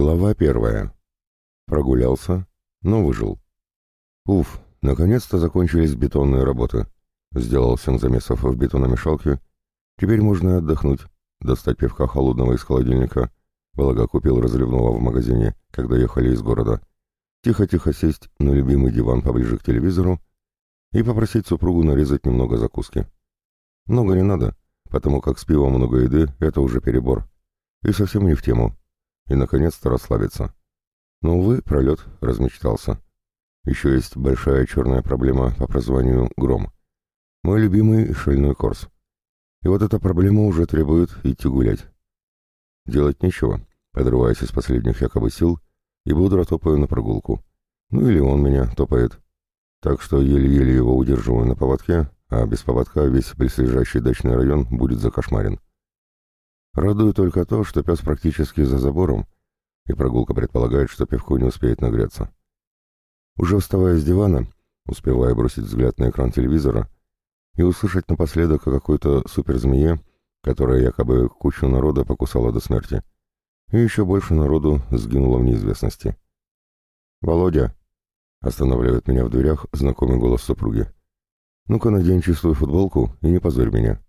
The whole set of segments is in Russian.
Глава первая. Прогулялся, но выжил. Уф, наконец-то закончились бетонные работы. Сделал семь замесов в бетономешалке. Теперь можно отдохнуть, достать пивка холодного из холодильника. Благо купил разливного в магазине, когда ехали из города. Тихо-тихо сесть на любимый диван поближе к телевизору и попросить супругу нарезать немного закуски. Много не надо, потому как с пивом много еды — это уже перебор. И совсем не в тему. И, наконец-то, расслабиться. Но, увы, пролет размечтался. Еще есть большая черная проблема по прозванию «Гром». Мой любимый шальной корс. И вот эта проблема уже требует идти гулять. Делать нечего, подрываясь из последних якобы сил, и бодро топаю на прогулку. Ну или он меня топает. Так что еле-еле его удерживаю на поводке, а без поводка весь близлежащий дачный район будет закошмарен. Радует только то, что пес практически за забором, и прогулка предполагает, что пивку не успеет нагреться. Уже вставая с дивана, успевая бросить взгляд на экран телевизора и услышать напоследок о какой-то суперзмее, которая якобы кучу народа покусала до смерти, и еще больше народу сгинуло в неизвестности. «Володя!» — останавливает меня в дверях знакомый голос супруги. «Ну-ка надень чистую футболку и не позорь меня».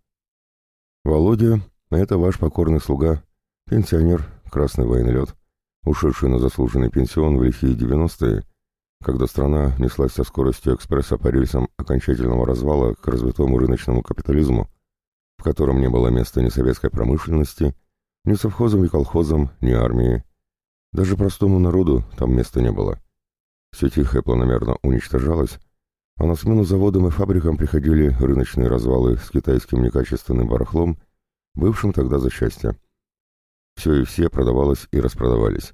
Володя — это ваш покорный слуга, пенсионер, красный военлет, ушедший на заслуженный пенсион в лихие девяностые, когда страна неслась со скоростью экспресса по рельсам окончательного развала к развитому рыночному капитализму, в котором не было места ни советской промышленности, ни совхозам, ни колхозам, ни армии. Даже простому народу там места не было. Все тихо и планомерно уничтожалось, а на смену заводам и фабрикам приходили рыночные развалы с китайским некачественным барахлом, бывшим тогда за счастье. Все и все продавалось и распродавались.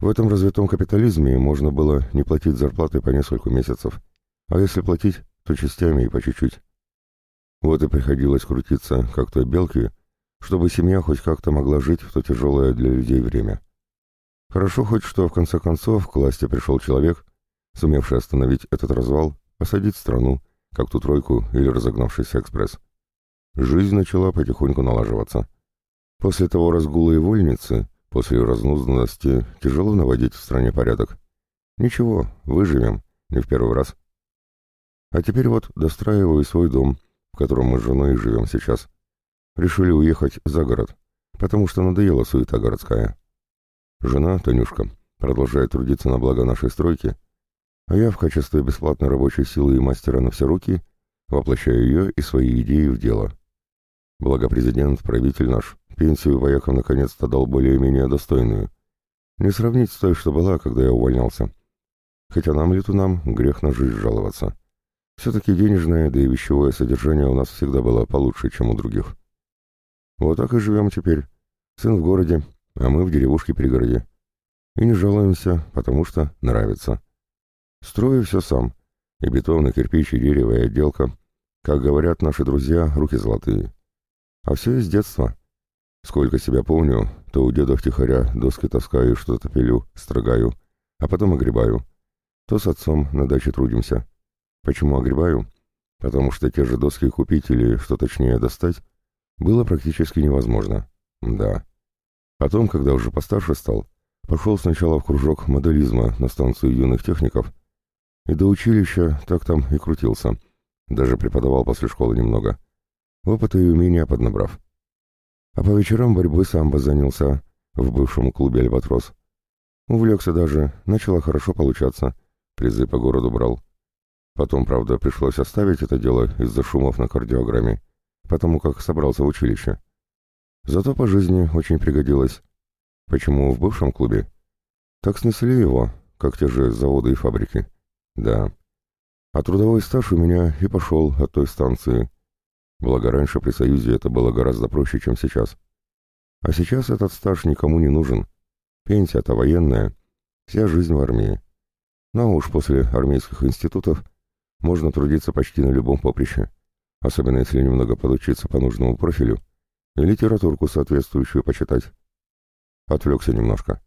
В этом развитом капитализме можно было не платить зарплаты по несколько месяцев, а если платить, то частями и по чуть-чуть. Вот и приходилось крутиться, как той белки, чтобы семья хоть как-то могла жить в то тяжелое для людей время. Хорошо хоть, что в конце концов к власти пришел человек, сумевший остановить этот развал, осадить страну, как ту тройку или разогнавшийся экспресс. Жизнь начала потихоньку налаживаться. После того разгула и вольницы, после разнузданности, тяжело наводить в стране порядок. Ничего, выживем, не в первый раз. А теперь вот достраиваю свой дом, в котором мы с женой живем сейчас. Решили уехать за город, потому что надоела суета городская. Жена, Танюшка, продолжает трудиться на благо нашей стройки, а я в качестве бесплатной рабочей силы и мастера на все руки воплощаю ее и свои идеи в дело. Благо президент, правитель наш, пенсию воякам наконец-то дал более-менее достойную. Не сравнить с той, что была, когда я увольнялся. Хотя нам, летунам, грех на жизнь жаловаться. Все-таки денежное, да и вещевое содержание у нас всегда было получше, чем у других. Вот так и живем теперь. Сын в городе, а мы в деревушке-пригороде. И не жалуемся, потому что нравится. Строю все сам. И бетон, и кирпич, и дерево, и отделка. Как говорят наши друзья, руки золотые. А все из детства. Сколько себя помню, то у деда втихаря доски таскаю, что-то пилю, строгаю, а потом огребаю. То с отцом на даче трудимся. Почему огребаю? Потому что те же доски купить или, что точнее, достать, было практически невозможно. Да. Потом, когда уже постарше стал, пошел сначала в кружок моделизма на станцию юных техников, и до училища так там и крутился. Даже преподавал после школы немного. Опыта и умения поднабрав. А по вечерам борьбой самбо занялся в бывшем клубе «Альбатрос». Увлекся даже, начало хорошо получаться, призы по городу брал. Потом, правда, пришлось оставить это дело из-за шумов на кардиограмме потому как собрался в училище. Зато по жизни очень пригодилось. Почему в бывшем клубе? Так снесли его, как те же заводы и фабрики. Да. А трудовой стаж у меня и пошел от той станции. Благо раньше при Союзе это было гораздо проще, чем сейчас. А сейчас этот стаж никому не нужен. Пенсия-то военная. Вся жизнь в армии. Но уж после армейских институтов можно трудиться почти на любом поприще особенно если немного подучиться по нужному профилю, и литературку соответствующую почитать. Отвлекся немножко.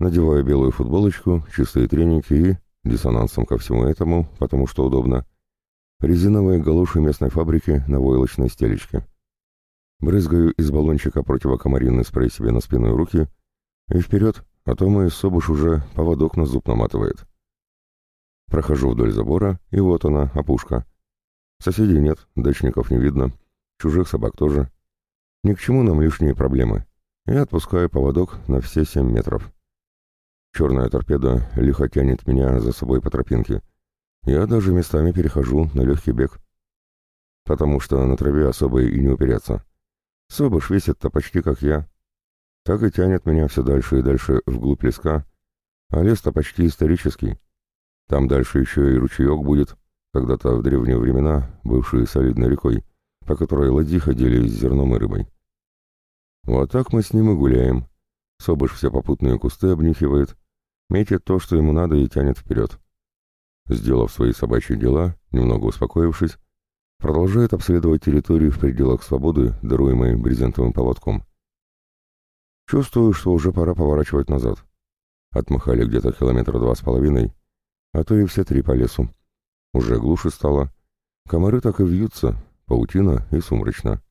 Надеваю белую футболочку, чистые треники и, диссонансом ко всему этому, потому что удобно, резиновые галуши местной фабрики на войлочной стелечке. Брызгаю из баллончика противокомаринный спрей себе на спину и руки, и вперед, а то мой Собуш уже поводок на зуб наматывает. Прохожу вдоль забора, и вот она, опушка. Соседей нет, дачников не видно, чужих собак тоже. Ни к чему нам лишние проблемы. И отпускаю поводок на все семь метров. Черная торпеда лихо тянет меня за собой по тропинке. Я даже местами перехожу на легкий бег. Потому что на траве особо и не упереться. Собыш весит-то почти как я. Так и тянет меня все дальше и дальше вглубь леска, а лес-то почти исторический. Там дальше еще и ручеек будет, когда-то в древние времена бывший солидной рекой, по которой ладьи ходили с зерном и рыбой. Вот так мы с ним и гуляем. Собыш все попутные кусты обнюхивает, метит то, что ему надо, и тянет вперед. Сделав свои собачьи дела, немного успокоившись, продолжает обследовать территорию в пределах свободы, даруемой брезентовым поводком. Чувствую, что уже пора поворачивать назад. Отмахали где-то километра два с половиной, а то и все три по лесу. Уже глуше стало. Комары так и вьются, паутина и сумрачно.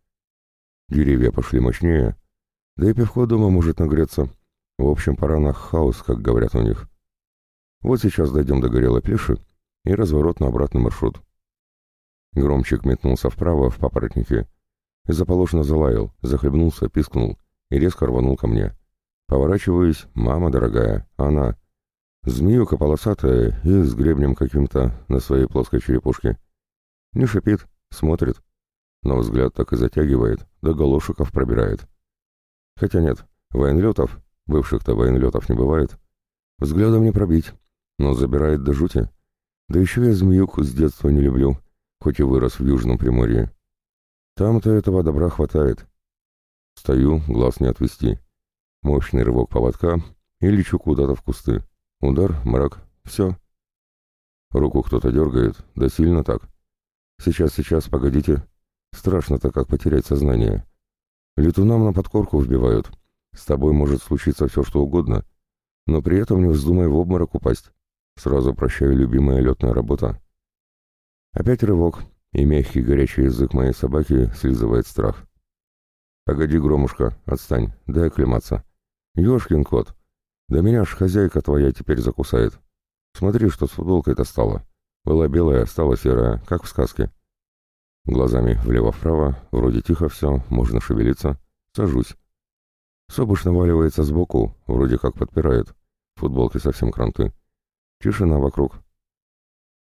Деревья пошли мощнее, да и пивко дома может нагреться. В общем, пора на хаос, как говорят у них. Вот сейчас дойдем до горелой плеши и разворот на обратный маршрут. Громчик метнулся вправо в папоротнике заполошно залаял, захлебнулся, пискнул и резко рванул ко мне. Поворачиваюсь, мама дорогая, она, Змеюка полосатая и с гребнем каким-то на своей плоской черепушке. Не шипит, смотрит, но взгляд так и затягивает, до голошиков пробирает. Хотя нет, военлетов, бывших-то военлетов не бывает, взглядом не пробить, но забирает до жути. Да еще я змеюку с детства не люблю, хоть и вырос в Южном Приморье. Там-то этого добра хватает. Стою, глаз не отвести. Мощный рывок поводка и лечу куда-то в кусты. Удар, мрак, все. Руку кто-то дергает, да сильно так. Сейчас, сейчас, погодите. Страшно-то, как потерять сознание. Летунам на подкорку вбивают. С тобой может случиться все, что угодно, но при этом не вздумай в обморок упасть. Сразу прощаю любимая летная работа. Опять рывок, и мягкий горячий язык моей собаки слизывает страх. «Погоди, Громушка, отстань, дай оклематься». «Ешкин кот, да меня ж хозяйка твоя теперь закусает. Смотри, что с футболкой-то стало. Была белая, стала серая, как в сказке. Глазами влево-вправо, вроде тихо все, можно шевелиться. Сажусь. Собуш наваливается сбоку, вроде как подпирает. Футболки совсем кранты. Тишина вокруг.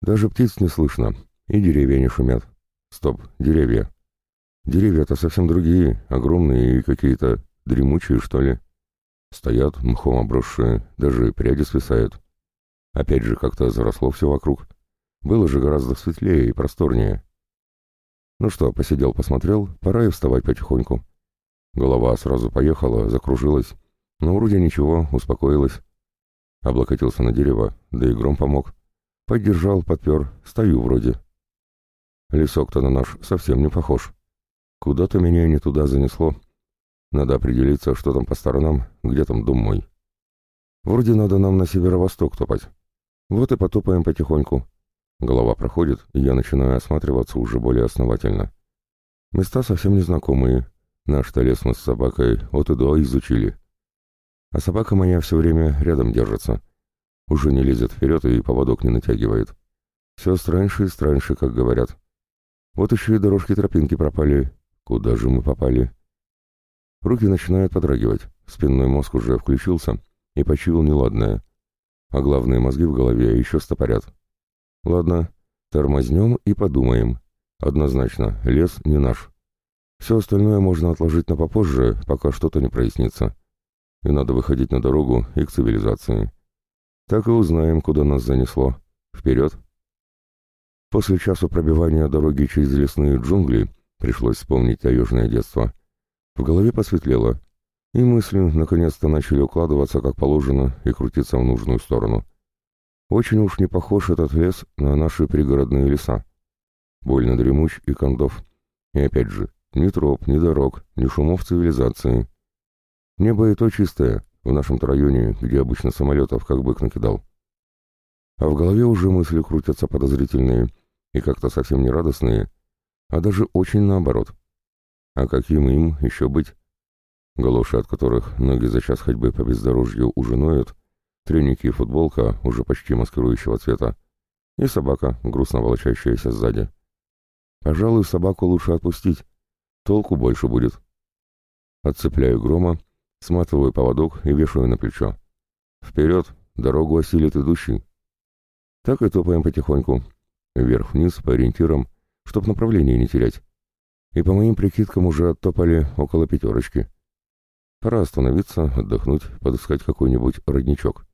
Даже птиц не слышно, и деревья не шумят. Стоп, деревья. Деревья-то совсем другие, огромные и какие-то дремучие, что ли. Стоят, мхом обросшие, даже пряди свисают. Опять же, как-то заросло все вокруг. Было же гораздо светлее и просторнее. Ну что, посидел, посмотрел, пора и вставать потихоньку. Голова сразу поехала, закружилась, но вроде ничего, успокоилась. Облокотился на дерево, да и гром помог. Поддержал, подпер, стою вроде. Лесок-то на наш совсем не похож. Куда-то меня не туда занесло. Надо определиться, что там по сторонам, где там дом мой. Вроде надо нам на северо-восток топать. Вот и потопаем потихоньку. Голова проходит, и я начинаю осматриваться уже более основательно. Места совсем незнакомые. Наш-то лес мы с собакой от и до изучили. А собака моя все время рядом держится. Уже не лезет вперед и поводок не натягивает. Все страньше и страньше, как говорят. Вот еще и дорожки тропинки пропали. Куда же мы попали? Руки начинают подрагивать, спинной мозг уже включился и почуял неладное. А главные мозги в голове еще стопорят. Ладно, тормознем и подумаем. Однозначно, лес не наш. Все остальное можно отложить на попозже, пока что-то не прояснится. И надо выходить на дорогу и к цивилизации. Так и узнаем, куда нас занесло. Вперед! После часу пробивания дороги через лесные джунгли пришлось вспомнить таежное детство. В голове посветлело, и мысли наконец-то начали укладываться как положено и крутиться в нужную сторону. Очень уж не похож этот лес на наши пригородные леса. Больно дремуч и кондов. И опять же, ни троп, ни дорог, ни шумов цивилизации. Небо и то чистое, в нашем районе, где обычно самолетов как бык накидал. А в голове уже мысли крутятся подозрительные и как-то совсем не радостные, а даже очень наоборот. А каким им еще быть? галоши от которых ноги за час ходьбы по бездорожью уже ноют, треники и футболка уже почти маскирующего цвета, и собака, грустно волочащаяся сзади. Пожалуй, собаку лучше отпустить, толку больше будет. Отцепляю грома, сматываю поводок и вешаю на плечо. Вперед, дорогу осилит идущий. Так и топаем потихоньку, вверх-вниз по ориентирам, чтоб направление не терять. И по моим прикидкам уже оттопали около пятерочки. Пора остановиться, отдохнуть, подыскать какой-нибудь родничок.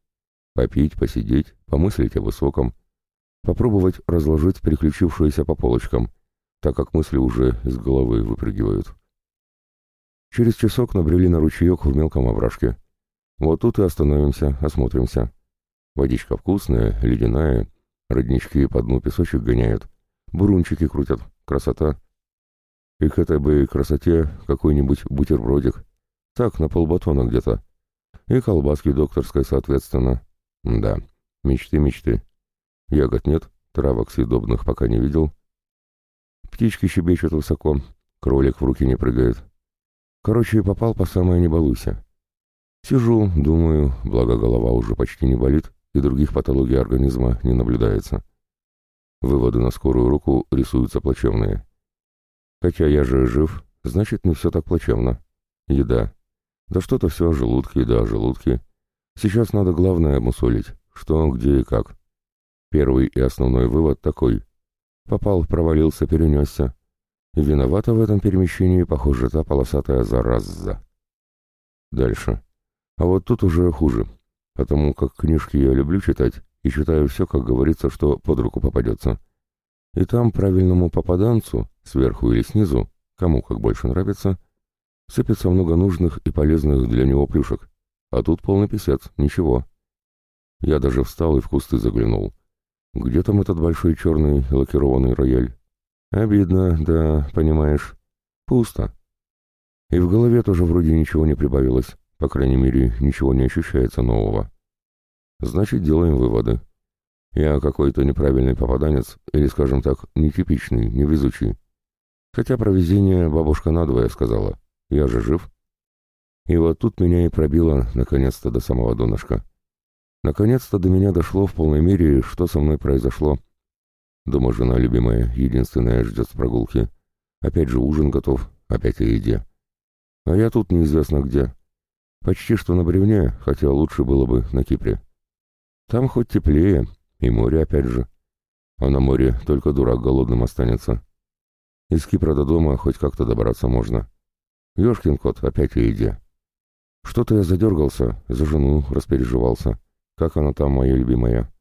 Попить, посидеть, помыслить о высоком. Попробовать разложить переключившиеся по полочкам, так как мысли уже из головы выпрыгивают. Через часок набрели на ручеек в мелком овражке. Вот тут и остановимся, осмотримся. Водичка вкусная, ледяная, роднички по дну песочек гоняют, бурунчики крутят, красота. И к этой бы красоте какой-нибудь бутербродик. Так, на полбатона где-то. И колбаски докторской, соответственно. Да, мечты-мечты. Ягод нет, травок съедобных пока не видел. Птички щебечут высоко, кролик в руки не прыгает. Короче, попал по самое не балуйся. Сижу, думаю, благо голова уже почти не болит, и других патологий организма не наблюдается. Выводы на скорую руку рисуются плачевные. Хотя я же жив, значит, не все так плачевно. Еда. Да что-то все о желудке, да о желудке. Сейчас надо главное обмусолить, что, где и как. Первый и основной вывод такой. Попал, провалился, перенесся. Виновата в этом перемещении, похоже, та полосатая зараза. Дальше. А вот тут уже хуже, потому как книжки я люблю читать и читаю все, как говорится, что под руку попадется. И там правильному попаданцу, сверху или снизу, кому как больше нравится, сыпется много нужных и полезных для него плюшек. А тут полный писец, ничего. Я даже встал и в кусты заглянул. Где там этот большой черный лакированный рояль? Обидно, да, понимаешь. Пусто. И в голове тоже вроде ничего не прибавилось. По крайней мере, ничего не ощущается нового. Значит, делаем выводы. Я какой-то неправильный попаданец, или, скажем так, нетипичный, невезучий. Хотя про везение бабушка надвое сказала. Я же жив. И вот тут меня и пробило, наконец-то, до самого донышка. Наконец-то до меня дошло в полной мере, что со мной произошло, Дома жена любимая, единственная, ждет с прогулки. Опять же ужин готов, опять о еде. А я тут неизвестно где. Почти что на бревне, хотя лучше было бы на Кипре. Там хоть теплее, и море опять же. А на море только дурак голодным останется. Из Кипра до дома хоть как-то добраться можно. Ёшкин кот, опять о еде. Что-то я задергался, за жену распереживался. Как она там, моя любимая?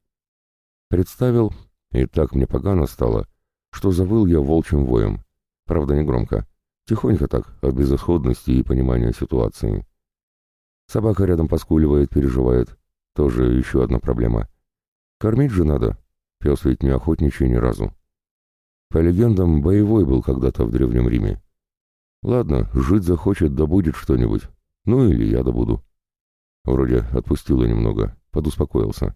Представил, и так мне погано стало, что завыл я волчьим воем. Правда, не громко. Тихонько так, от безысходности и понимания ситуации. Собака рядом поскуливает, переживает. Тоже еще одна проблема. Кормить же надо. Пес ведь не охотничий ни разу. По легендам, боевой был когда-то в Древнем Риме. Ладно, жить захочет, да будет что-нибудь. Ну или я добуду. Вроде отпустила немного, подуспокоился.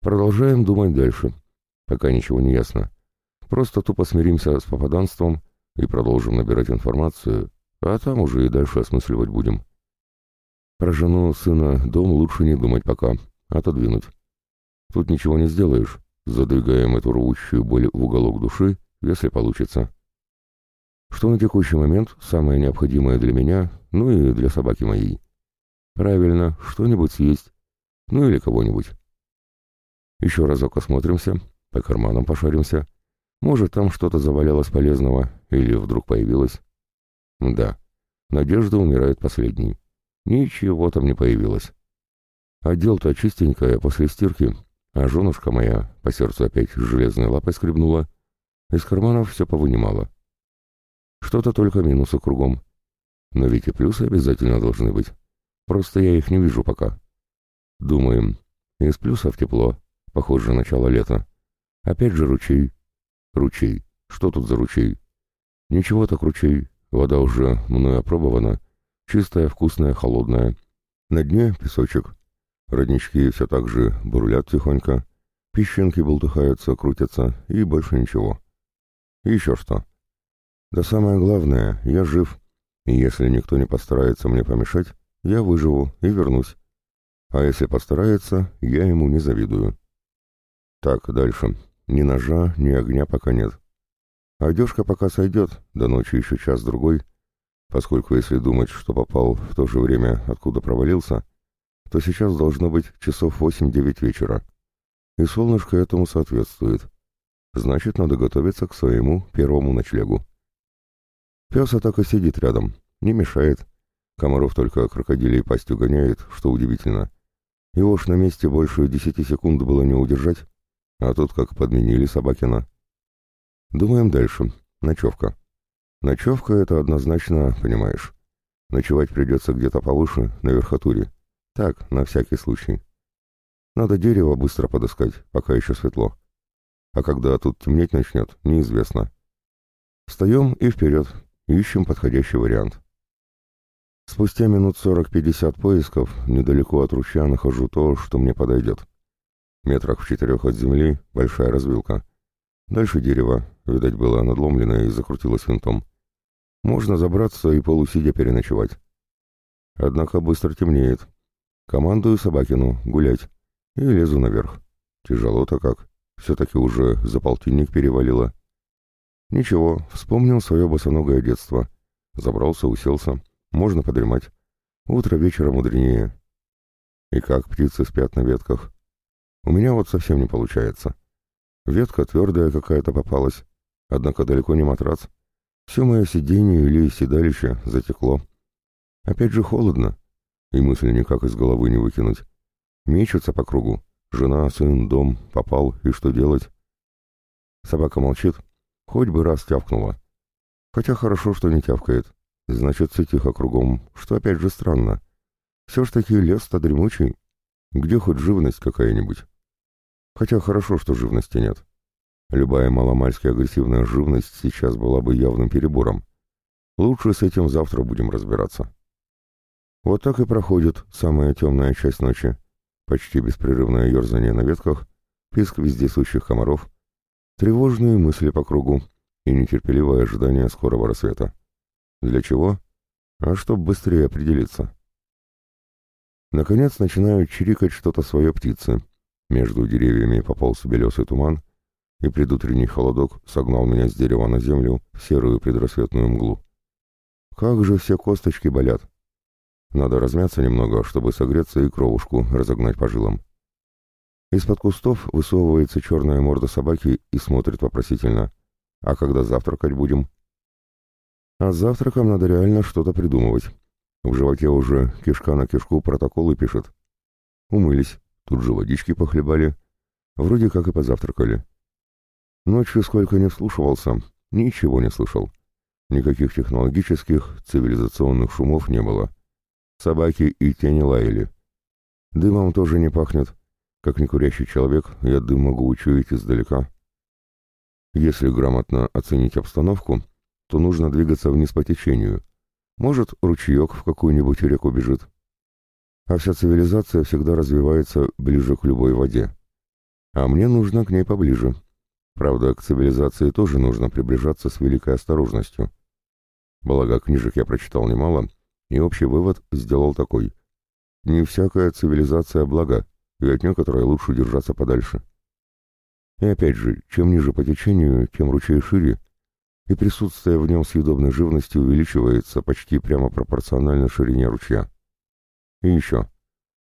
Продолжаем думать дальше. Пока ничего не ясно. Просто тупо смиримся с попаданством и продолжим набирать информацию, а там уже и дальше осмысливать будем. Про жену, сына, дом лучше не думать пока, отодвинуть. Тут ничего не сделаешь, задвигаем эту рвущую боль в уголок души, если получится. Что на текущий момент самое необходимое для меня, ну и для собаки моей. Правильно, что-нибудь съесть, ну или кого-нибудь. Еще разок осмотримся, по карманам пошаримся. Может, там что-то завалялось полезного или вдруг появилось. Да, надежда умирает последней. Ничего там не появилось. Отдел-то чистенькая после стирки, а женушка моя по сердцу опять железной лапой скребнула. Из карманов все повынимала. Что-то только минусы кругом. Но ведь и плюсы обязательно должны быть. Просто я их не вижу пока. Думаем, из плюсов тепло. Похоже, начало лета. Опять же ручей. Ручей. Что тут за ручей? Ничего так ручей. Вода уже мной опробована. Чистая, вкусная, холодная. На дне песочек. Роднички все так же бурлят тихонько. Песчинки болтыхаются, крутятся, и больше ничего. И еще что. Да самое главное, я жив. И если никто не постарается мне помешать, я выживу и вернусь. А если постарается, я ему не завидую. Так, дальше. Ни ножа, ни огня пока нет. Одежка пока сойдет, до ночи еще час-другой, поскольку если думать, что попал в то же время, откуда провалился, то сейчас должно быть часов 8-9 вечера. И солнышко этому соответствует. Значит, надо готовиться к своему первому ночлегу. Пес так и сидит рядом, не мешает. Комаров только крокодилей пастью гоняет, что удивительно. Его ж на месте больше десяти секунд было не удержать, а тут как подменили Собакина. Думаем дальше. Ночевка. Ночевка — это однозначно, понимаешь. Ночевать придется где-то повыше, на верхотуре. Так, на всякий случай. Надо дерево быстро подыскать, пока еще светло. А когда тут темнеть начнет, неизвестно. Встаем и вперед, ищем подходящий вариант. Спустя минут сорок-пятьдесят поисков недалеко от ручья нахожу то, что мне подойдет. Метрах в четырех от земли большая развилка. Дальше дерево, видать, было надломлено и закрутилось винтом. Можно забраться и полусидя переночевать. Однако быстро темнеет. Командую Собакину гулять и лезу наверх. Тяжело-то как. Все-таки уже за полтинник перевалило. Ничего, вспомнил свое босоногое детство. Забрался, уселся. Можно подремать. Утро вечера мудренее. И как птицы спят на ветках. У меня вот совсем не получается. Ветка твердая какая-то попалась. Однако далеко не матрац. Все мое сиденье или седалище затекло. Опять же холодно. И мысли никак из головы не выкинуть. Мечутся по кругу. Жена, сын, дом, попал, и что делать? Собака молчит, хоть бы раз тявкнула. Хотя хорошо, что не тявкает. Значит, все тихо кругом, что опять же странно. Все ж таки лес-то дремучий. Где хоть живность какая-нибудь? Хотя хорошо, что живности нет. Любая маломальски агрессивная живность сейчас была бы явным перебором. Лучше с этим завтра будем разбираться. Вот так и проходит самая темная часть ночи почти беспрерывное ерзание на ветках, писк вездесущих комаров, тревожные мысли по кругу и нетерпеливое ожидание скорого рассвета. Для чего? А чтоб быстрее определиться. Наконец начинают чирикать что-то свое птицы. Между деревьями пополз белесый туман, и предутренний холодок согнал меня с дерева на землю в серую предрассветную мглу. Как же все косточки болят! Надо размяться немного, чтобы согреться и кровушку разогнать по жилам. Из-под кустов высовывается черная морда собаки и смотрит вопросительно. «А когда завтракать будем?» «А с завтраком надо реально что-то придумывать. В животе уже кишка на кишку протоколы пишет. Умылись, тут же водички похлебали. Вроде как и позавтракали. Ночью сколько не вслушивался, ничего не слышал. Никаких технологических, цивилизационных шумов не было. Собаки и тени лаяли. Дымом тоже не пахнет. Как некурящий человек, я дым могу учуять издалека. Если грамотно оценить обстановку, то нужно двигаться вниз по течению. Может, ручеек в какую-нибудь реку бежит. А вся цивилизация всегда развивается ближе к любой воде. А мне нужно к ней поближе. Правда, к цивилизации тоже нужно приближаться с великой осторожностью. Благо, книжек я прочитал немало — и общий вывод сделал такой. Не всякая цивилизация блага, и от некоторой лучше держаться подальше. И опять же, чем ниже по течению, тем ручей шире, и присутствие в нем съедобной живности увеличивается почти прямо пропорционально ширине ручья. И еще.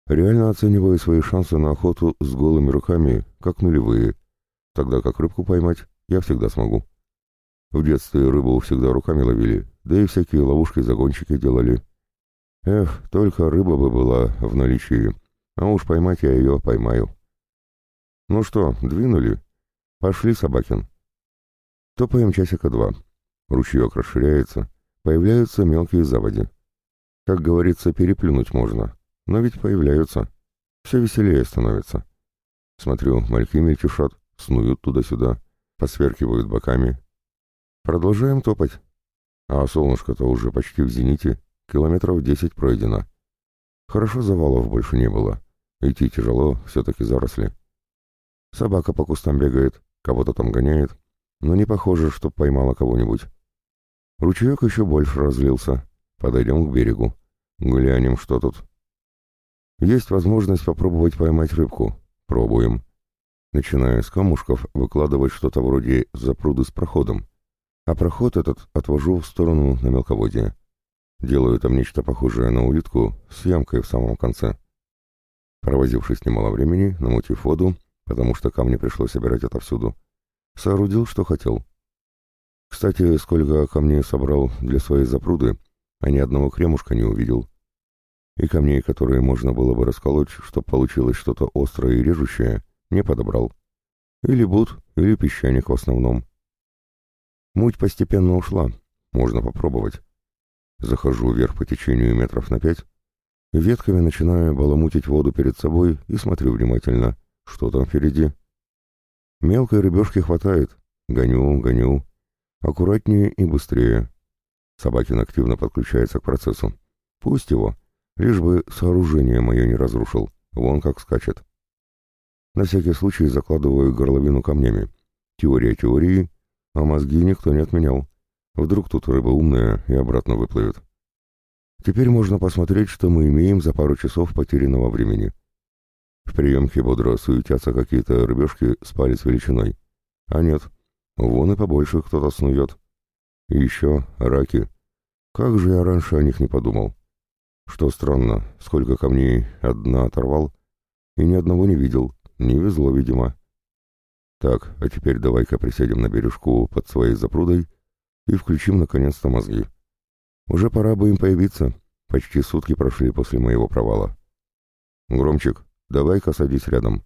Реально оцениваю свои шансы на охоту с голыми руками, как нулевые, тогда как рыбку поймать я всегда смогу. В детстве рыбу всегда руками ловили, да и всякие ловушки-загончики делали. Эх, только рыба бы была в наличии, а уж поймать я ее поймаю. Ну что, двинули? Пошли, Собакин. Топаем часика два. Ручеек расширяется, появляются мелкие заводи. Как говорится, переплюнуть можно, но ведь появляются. Все веселее становится. Смотрю, мальки мельтешат, снуют туда-сюда, посверкивают боками. Продолжаем топать. А солнышко-то уже почти в зените, Километров десять пройдено. Хорошо завалов больше не было. Идти тяжело, все-таки заросли. Собака по кустам бегает, кого-то там гоняет, но не похоже, что поймала кого-нибудь. Ручеек еще больше разлился, Подойдем к берегу. Глянем, что тут. Есть возможность попробовать поймать рыбку. Пробуем. Начиная с камушков, выкладывать что-то вроде запруды с проходом. А проход этот отвожу в сторону на мелководье. Делаю там нечто похожее на улитку с ямкой в самом конце. Провозившись немало времени, намутив воду, потому что камни пришлось собирать отовсюду, соорудил, что хотел. Кстати, сколько камней собрал для своей запруды, а ни одного кремушка не увидел и камней, которые можно было бы расколоть, чтобы получилось что-то острое и режущее, не подобрал. Или бут, или песчаник в основном. Муть постепенно ушла, можно попробовать. Захожу вверх по течению метров на пять, ветками начинаю баламутить воду перед собой и смотрю внимательно, что там впереди. Мелкой рыбешки хватает, гоню, гоню. Аккуратнее и быстрее. Собакин активно подключается к процессу. Пусть его. Лишь бы сооружение мое не разрушил. Вон как скачет. На всякий случай закладываю горловину камнями. Теория теории, а мозги никто не отменял. Вдруг тут рыба умная и обратно выплывет. Теперь можно посмотреть, что мы имеем за пару часов потерянного времени. В приемке бодро суетятся какие-то рыбешки с палец величиной. А нет, вон и побольше кто-то снует. И еще раки. Как же я раньше о них не подумал. Что странно, сколько камней одна оторвал, и ни одного не видел, не везло, видимо. Так, а теперь давай-ка присядем на бережку под своей запрудой и включим наконец-то мозги. Уже пора бы им появиться, почти сутки прошли после моего провала. Громчик, давай-ка садись рядом.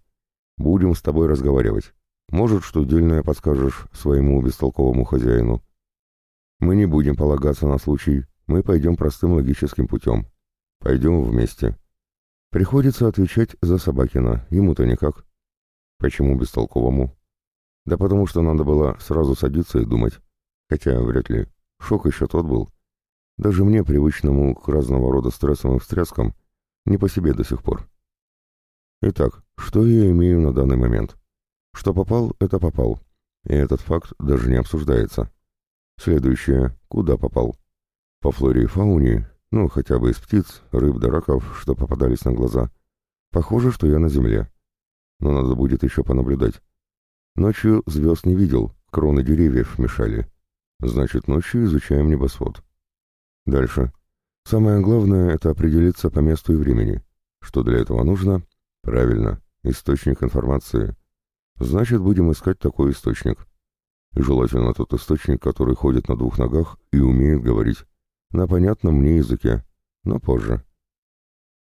Будем с тобой разговаривать. Может, что дельное подскажешь своему бестолковому хозяину. Мы не будем полагаться на случай, мы пойдем простым логическим путем. Пойдем вместе. Приходится отвечать за Собакина, ему-то никак. Почему бестолковому? Да потому что надо было сразу садиться и думать. Хотя вряд ли. Шок еще тот был. Даже мне, привычному к разного рода стрессовым встряскам, не по себе до сих пор. Итак, что я имею на данный момент? Что попал, это попал. И этот факт даже не обсуждается. Следующее. Куда попал? По флоре и фауне ну, хотя бы из птиц, рыб да раков, что попадались на глаза. Похоже, что я на земле. Но надо будет еще понаблюдать. Ночью звезд не видел, кроны деревьев мешали. Значит, ночью изучаем небосвод. Дальше. Самое главное — это определиться по месту и времени. Что для этого нужно? Правильно, источник информации. Значит, будем искать такой источник. Желательно тот источник, который ходит на двух ногах и умеет говорить на понятном мне языке, но позже.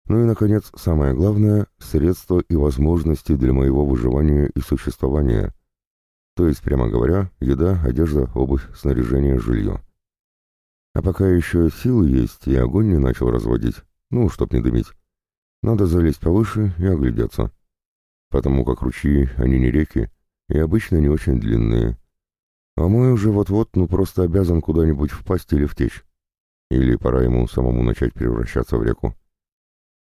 Ну и, наконец, самое главное — средства и возможности для моего выживания и существования. То есть, прямо говоря, еда, одежда, обувь, снаряжение, жилье. А пока еще силы есть и огонь не начал разводить, ну, чтоб не дымить, надо залезть повыше и оглядеться. Потому как ручьи, они не реки, и обычно не очень длинные. А мой уже вот-вот, ну, просто обязан куда-нибудь впасть или втечь. Или пора ему самому начать превращаться в реку?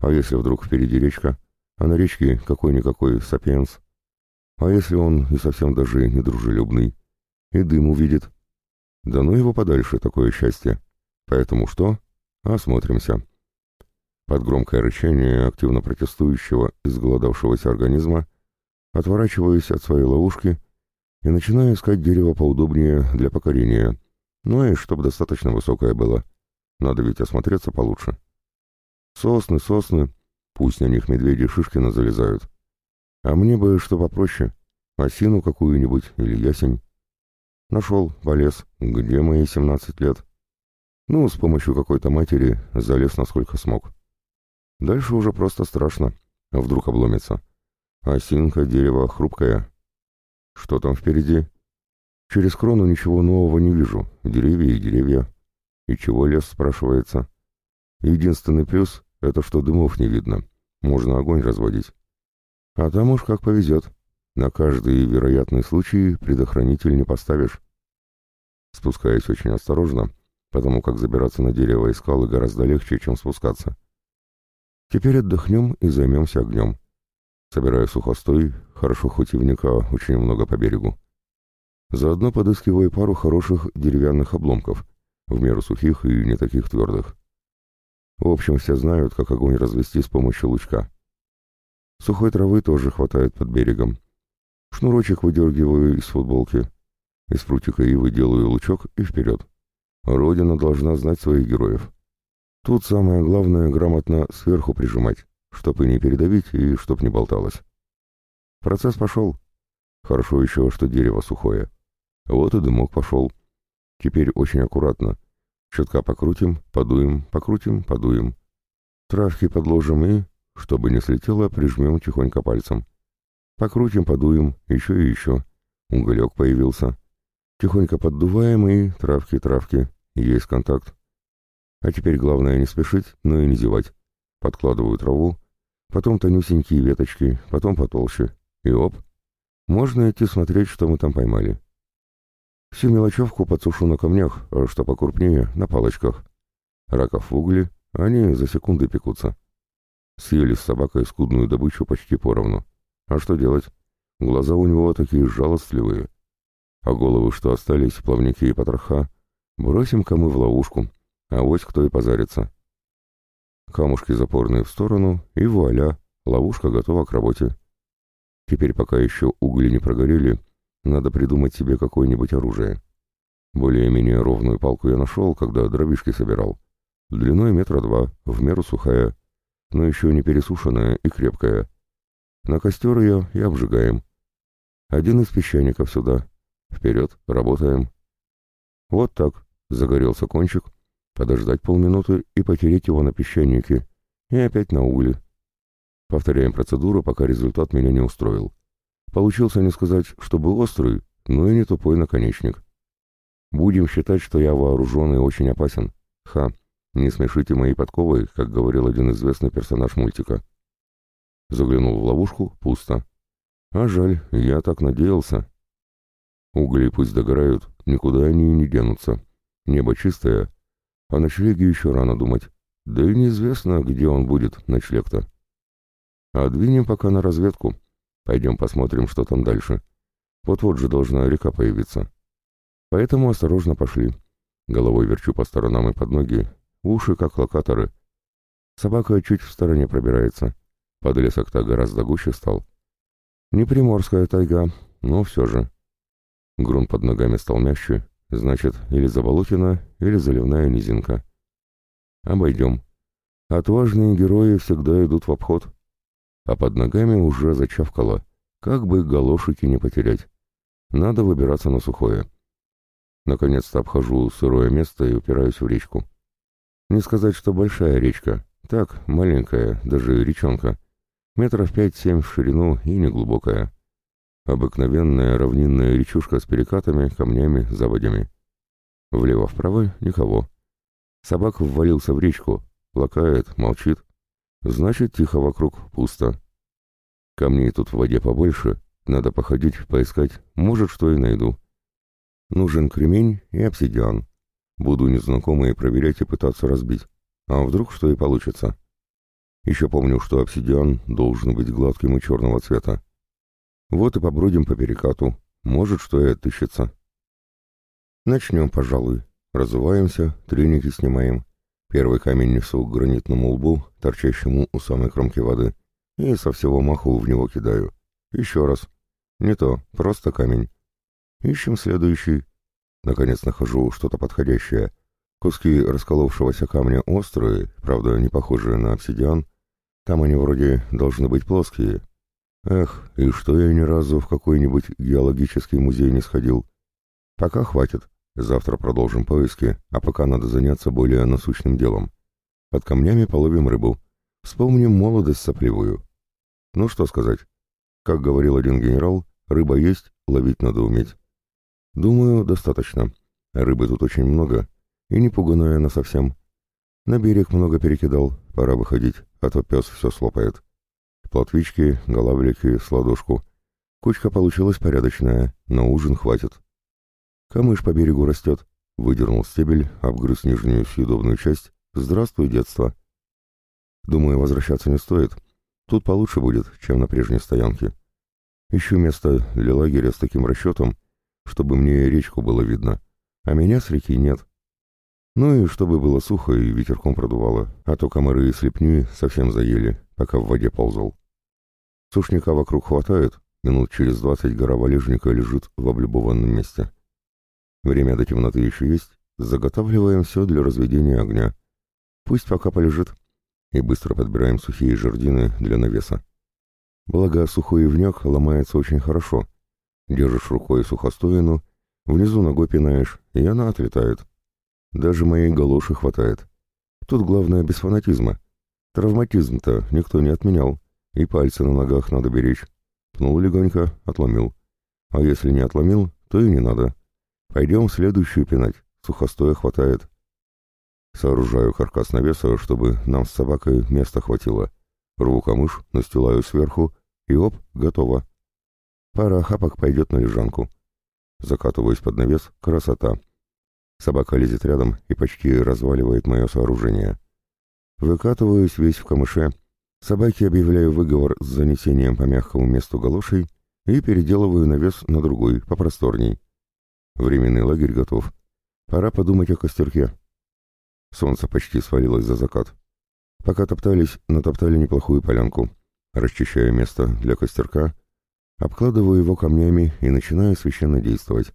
А если вдруг впереди речка, а на речке какой-никакой сапиенс? А если он и совсем даже недружелюбный? И дым увидит? Да ну его подальше, такое счастье. Поэтому что? Осмотримся. Под громкое рычание активно протестующего, изголодавшегося организма отворачиваюсь от своей ловушки и начинаю искать дерево поудобнее для покорения, ну и чтобы достаточно высокое было. Надо ведь осмотреться получше. Сосны, сосны, пусть на них медведи Шишкина залезают. А мне бы что попроще, осину какую-нибудь или ясень. Нашел, полез, где мои семнадцать лет. Ну, с помощью какой-то матери залез насколько смог. Дальше уже просто страшно, вдруг обломится. Осинка, дерево хрупкое. Что там впереди? Через крону ничего нового не вижу, деревья и деревья. И чего лес, спрашивается? Единственный плюс — это что дымов не видно. Можно огонь разводить. А там уж как повезет. На каждый вероятный случай предохранитель не поставишь. Спускаюсь очень осторожно, потому как забираться на дерево и скалы гораздо легче, чем спускаться. Теперь отдохнем и займемся огнем. Собираю сухостой, хорошо хоть ивника очень много по берегу. Заодно подыскиваю пару хороших деревянных обломков — в меру сухих и не таких твердых. В общем, все знают, как огонь развести с помощью лучка. Сухой травы тоже хватает под берегом. Шнурочек выдергиваю из футболки. Из прутика ивы делаю лучок и вперед. Родина должна знать своих героев. Тут самое главное грамотно сверху прижимать, чтоб и не передавить, и чтоб не болталось. Процесс пошел. Хорошо еще, что дерево сухое. Вот и дымок пошел. Теперь очень аккуратно. Чутка покрутим, подуем, покрутим, подуем. Травки подложим и, чтобы не слетело, прижмем тихонько пальцем. Покрутим, подуем, еще и еще. Уголек появился. Тихонько поддуваем и травки, травки. Есть контакт. А теперь главное не спешить, но и не зевать. Подкладываю траву, потом тонюсенькие веточки, потом потолще. И оп, можно идти смотреть, что мы там поймали. Всю мелочевку подсушу на камнях, а что покрупнее — на палочках. Раков в угле, они за секунды пекутся. Съели с собакой скудную добычу почти поровну. А что делать? Глаза у него такие жалостливые. А головы, что остались, плавники и потроха, бросим-ка мы в ловушку, а вось кто и позарится. Камушки запорные в сторону, и вуаля, ловушка готова к работе. Теперь, пока еще угли не прогорели, надо придумать себе какое-нибудь оружие. Более-менее ровную палку я нашел, когда дровишки собирал. Длиной метра два, в меру сухая, но еще не пересушенная и крепкая. На костер ее и обжигаем. Один из песчаников сюда. Вперед, работаем. Вот так, загорелся кончик, подождать полминуты и потереть его на песчанике, и опять на угли. Повторяем процедуру, пока результат меня не устроил. Получился не сказать, чтобы острый, но и не тупой наконечник. Будем считать, что я вооружен и очень опасен. Ха, не смешите мои подковы, как говорил один известный персонаж мультика. Заглянул в ловушку, пусто. А жаль, я так надеялся. Угли пусть догорают, никуда они не денутся. Небо чистое, а ночлеге еще рано думать. Да и неизвестно, где он будет, ночлег-то. А двинем пока на разведку. Пойдем посмотрим, что там дальше. Вот-вот же должна река появиться. Поэтому осторожно пошли. Головой верчу по сторонам и под ноги, уши как локаторы. Собака чуть в стороне пробирается. Подлесок-то гораздо гуще стал. Не приморская тайга, но все же. Грунт под ногами стал мягче, значит, или заболотина, или заливная низинка. Обойдем. Отважные герои всегда идут в обход а под ногами уже зачавкало, как бы галошики не потерять. Надо выбираться на сухое. Наконец-то обхожу сырое место и упираюсь в речку. Не сказать, что большая речка, так, маленькая, даже речонка. Метров пять-семь в ширину и неглубокая. Обыкновенная равнинная речушка с перекатами, камнями, заводями. Влево-вправо никого. Собак ввалился в речку, лакает, молчит. Значит, тихо вокруг, пусто. Камней тут в воде побольше, надо походить, поискать, может, что и найду. Нужен кремень и обсидиан. Буду незнакомые проверять и пытаться разбить. А вдруг что и получится. Еще помню, что обсидиан должен быть гладким и черного цвета. Вот и побродим по перекату. Может, что и отыщется. Начнем, пожалуй. Разуваемся, треники снимаем. Первый камень несу к гранитному лбу, торчащему у самой кромки воды, и со всего маху в него кидаю. Еще раз. Не то, просто камень. Ищем следующий. Наконец нахожу что-то подходящее. Куски расколовшегося камня острые, правда, не похожие на обсидиан. Там они вроде должны быть плоские. Эх, и что я ни разу в какой-нибудь геологический музей не сходил. Пока хватит. Завтра продолжим поиски, а пока надо заняться более насущным делом. Под камнями половим рыбу. Вспомним молодость сопливую. Ну что сказать. Как говорил один генерал, рыба есть, ловить надо уметь. Думаю, достаточно. Рыбы тут очень много, и не пуганая она совсем. На берег много перекидал, пора выходить, а то пес все слопает. Плотвички, голавлики, сладушку. Кучка получилась порядочная, на ужин хватит. Камыш по берегу растет. Выдернул стебель, обгрыз нижнюю съедобную часть. Здравствуй, детство. Думаю, возвращаться не стоит. Тут получше будет, чем на прежней стоянке. Ищу место для лагеря с таким расчетом, чтобы мне речку было видно, а меня с реки нет. Ну и чтобы было сухо и ветерком продувало, а то комары и слепни совсем заели, пока в воде ползал. Сушника вокруг хватает, минут через двадцать гора валежника лежит в облюбованном месте. Время до темноты еще есть, заготавливаем все для разведения огня. Пусть пока полежит, и быстро подбираем сухие жердины для навеса. Благо, сухой ивняк ломается очень хорошо. Держишь рукой сухостоину, внизу ногой пинаешь, и она отлетает. Даже моей галоши хватает. Тут главное без фанатизма. Травматизм-то никто не отменял, и пальцы на ногах надо беречь. Пнул легонько, отломил. А если не отломил, то и не надо. Пойдем следующую пинать, сухостоя хватает. Сооружаю каркас навеса, чтобы нам с собакой места хватило. Рву камыш, настилаю сверху, и оп, готово. Пара хапок пойдет на лежанку. Закатываюсь под навес, красота. Собака лезет рядом и почти разваливает мое сооружение. Выкатываюсь весь в камыше. Собаке объявляю выговор с занесением по мягкому месту галошей и переделываю навес на другой, попросторней. Временный лагерь готов. Пора подумать о костерке. Солнце почти свалилось за закат. Пока топтались, натоптали неплохую полянку. Расчищаю место для костерка, обкладываю его камнями и начинаю священно действовать.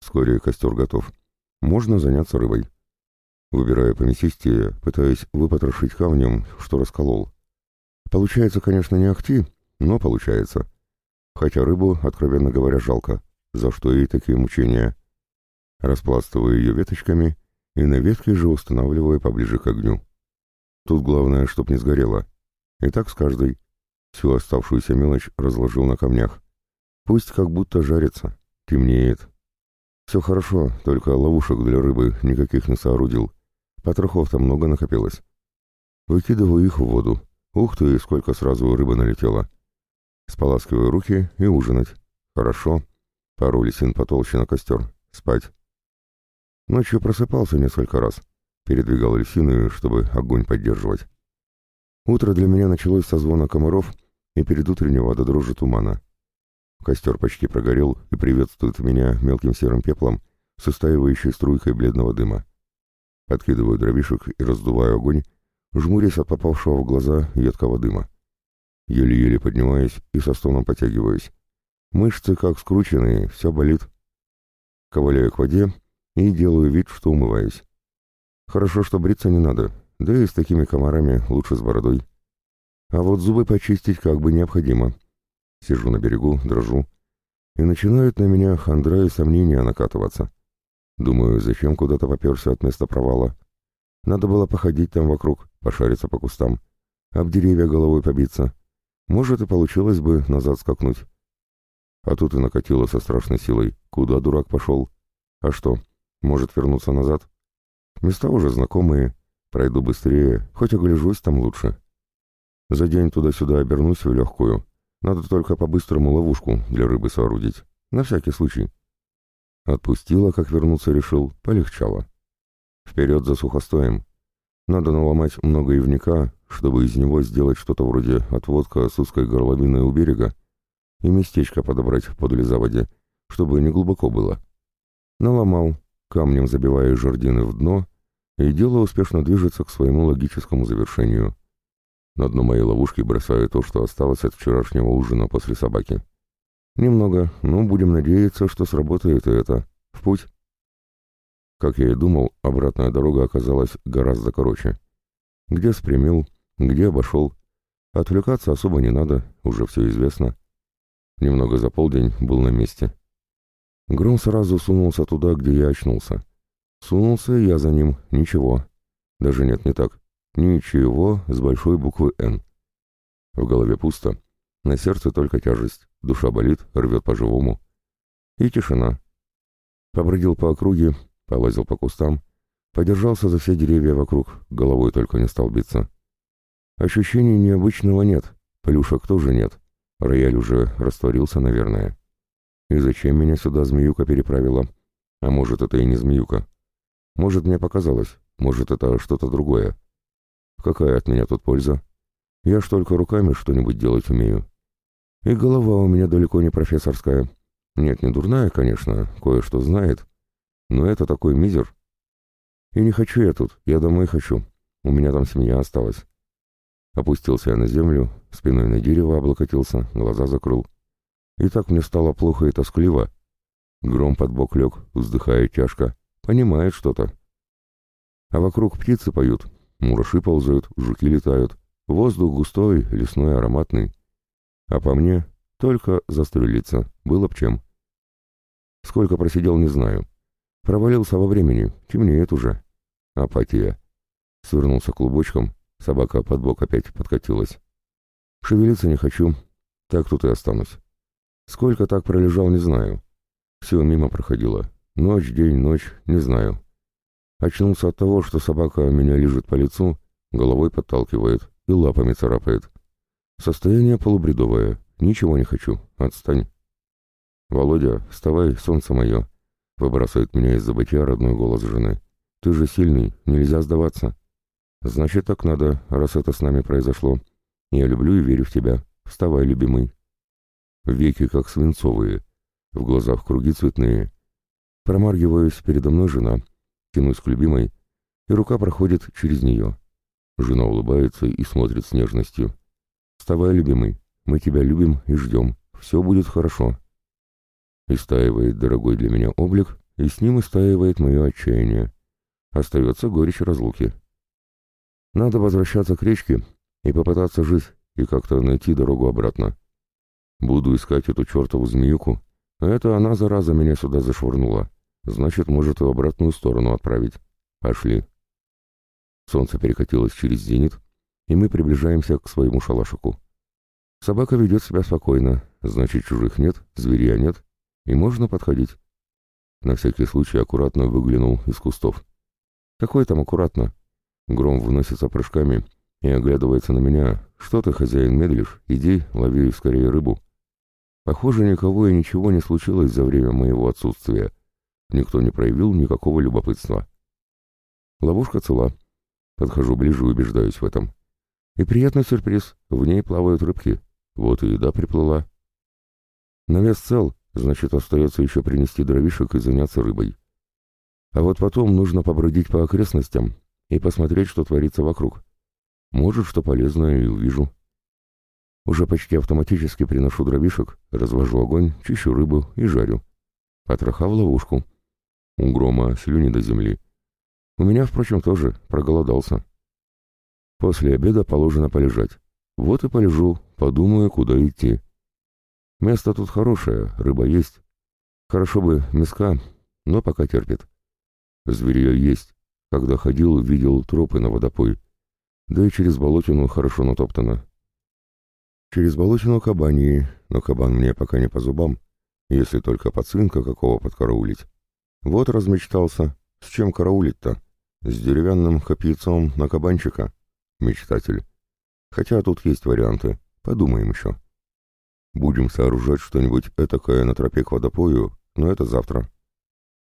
Вскоре костер готов. Можно заняться рыбой. Выбираю помесистее, пытаясь выпотрошить камнем, что расколол. Получается, конечно, не ахти, но получается. Хотя рыбу, откровенно говоря, жалко. За что ей такие мучения? Распластываю ее веточками и на ветке же устанавливаю поближе к огню. Тут главное, чтоб не сгорело. И так с каждой. Всю оставшуюся мелочь разложил на камнях. Пусть как будто жарится. Темнеет. Все хорошо, только ловушек для рыбы никаких не соорудил. Потрохов-то много накопилось. Выкидываю их в воду. Ух ты, сколько сразу рыбы налетело. Споласкиваю руки и ужинать. Хорошо. Пару лисин потолще на костер. Спать. Ночью просыпался несколько раз. Передвигал лисины, чтобы огонь поддерживать. Утро для меня началось со звона комаров и перед утреннего до дрожи тумана. Костер почти прогорел и приветствует меня мелким серым пеплом с истаивающей струйкой бледного дыма. Откидываю дровишек и раздуваю огонь, жмурясь от попавшего в глаза едкого дыма. Еле-еле поднимаюсь и со стоном потягиваюсь. Мышцы как скрученные, все болит. Ковыляю к воде и делаю вид, что умываюсь. Хорошо, что бриться не надо, да и с такими комарами лучше с бородой. А вот зубы почистить как бы необходимо. Сижу на берегу, дрожу. И начинают на меня хандра и сомнения накатываться. Думаю, зачем куда-то поперся от места провала? Надо было походить там вокруг, пошариться по кустам, об деревья головой побиться. Может, и получилось бы назад скакнуть. А тут и накатило со страшной силой. Куда дурак пошел? А что, может вернуться назад? Места уже знакомые. Пройду быстрее, хоть огляжусь там лучше. За день туда-сюда обернусь в легкую. Надо только по-быстрому ловушку для рыбы соорудить. На всякий случай. Отпустила, как вернуться решил, полегчало. Вперед за сухостоем. Надо наломать много ивника, чтобы из него сделать что-то вроде отводка с узкой горловиной у берега и местечко подобрать под лизаводе, чтобы не глубоко было. Наломал, камнем забивая жердины в дно, и дело успешно движется к своему логическому завершению. На дно моей ловушки бросаю то, что осталось от вчерашнего ужина после собаки. Немного, но будем надеяться, что сработает и это. В путь. Как я и думал, обратная дорога оказалась гораздо короче. Где спрямил, где обошел. Отвлекаться особо не надо, уже все известно. Немного за полдень был на месте. Гром сразу сунулся туда, где я очнулся. Сунулся я за ним, ничего. Даже нет, не так. Ничего с большой буквы «Н». В голове пусто, на сердце только тяжесть, душа болит, рвет по-живому. И тишина. Побродил по округе, полазил по кустам, подержался за все деревья вокруг, головой только не стал биться. Ощущений необычного нет, плюшек тоже нет. Рояль уже растворился, наверное. И зачем меня сюда змеюка переправила? А может, это и не змеюка? Может, мне показалось, может, это что-то другое. Какая от меня тут польза? Я ж только руками что-нибудь делать умею. И голова у меня далеко не профессорская. Нет, не дурная, конечно, кое-что знает. Но это такой мизер. И не хочу я тут, я домой хочу. У меня там семья осталась. Опустился я на землю, спиной на дерево облокотился, глаза закрыл. И так мне стало плохо и тоскливо. Гром под бок лег, вздыхая тяжко, понимает что-то. А вокруг птицы поют, мураши ползают, жуки летают. Воздух густой, лесной, ароматный. А по мне только застрелиться, было б чем. Сколько просидел, не знаю. Провалился во времени, темнеет уже. Апатия. Свернулся клубочком, собака под бок опять подкатилась. Шевелиться не хочу, так тут и останусь. Сколько так пролежал, не знаю. Все мимо проходило. Ночь, день, ночь, не знаю. Очнулся от того, что собака меня лежит по лицу, головой подталкивает и лапами царапает. Состояние полубредовое. Ничего не хочу. Отстань. «Володя, вставай, солнце мое!» Выбрасывает меня из забытия родной голос жены. «Ты же сильный, нельзя сдаваться». «Значит, так надо, раз это с нами произошло. Я люблю и верю в тебя. Вставай, любимый». Веки как свинцовые, в глазах круги цветные. Промаргиваюсь, передо мной жена, тянусь к любимой, и рука проходит через нее. Жена улыбается и смотрит с нежностью. «Вставай, любимый, мы тебя любим и ждем. Все будет хорошо». Истаивает дорогой для меня облик, и с ним истаивает мое отчаяние. Остается горечь разлуки. Надо возвращаться к речке и попытаться жить, и как-то найти дорогу обратно. Буду искать эту чертову змеюку. Это она, зараза, меня сюда зашвырнула. Значит, может и в обратную сторону отправить. Пошли. Солнце перекатилось через зенит, и мы приближаемся к своему шалашику. Собака ведет себя спокойно, значит, чужих нет, зверя нет, и можно подходить. На всякий случай аккуратно выглянул из кустов. Какой там аккуратно? Гром выносится прыжками и оглядывается на меня. Что ты, хозяин, медлишь? Иди, лови скорее рыбу. Похоже, никого и ничего не случилось за время моего отсутствия. Никто не проявил никакого любопытства. Ловушка цела. Подхожу ближе и убеждаюсь в этом. И приятный сюрприз. В ней плавают рыбки. Вот и еда приплыла. Навес цел, значит, остается еще принести дровишек и заняться рыбой. А вот потом нужно побродить по окрестностям и посмотреть, что творится вокруг. Может, что полезное и увижу. Уже почти автоматически приношу дровишек, развожу огонь, чищу рыбу и жарю. Потроха в ловушку. У грома слюни до земли. У меня, впрочем, тоже проголодался. После обеда положено полежать. Вот и полежу, подумаю, куда идти. Место тут хорошее, рыба есть. Хорошо бы миска, но пока терпит. Зверье есть. Когда ходил, видел тропы на водопой. Да и через болотину хорошо натоптано. Через болотину кабаньи, но кабан мне пока не по зубам, если только пацинка какого подкараулить. Вот размечтался. С чем караулить-то? С деревянным копьяцом на кабанчика? Мечтатель. Хотя тут есть варианты. Подумаем еще. Будем сооружать что-нибудь этакое на тропе к водопою, но это завтра.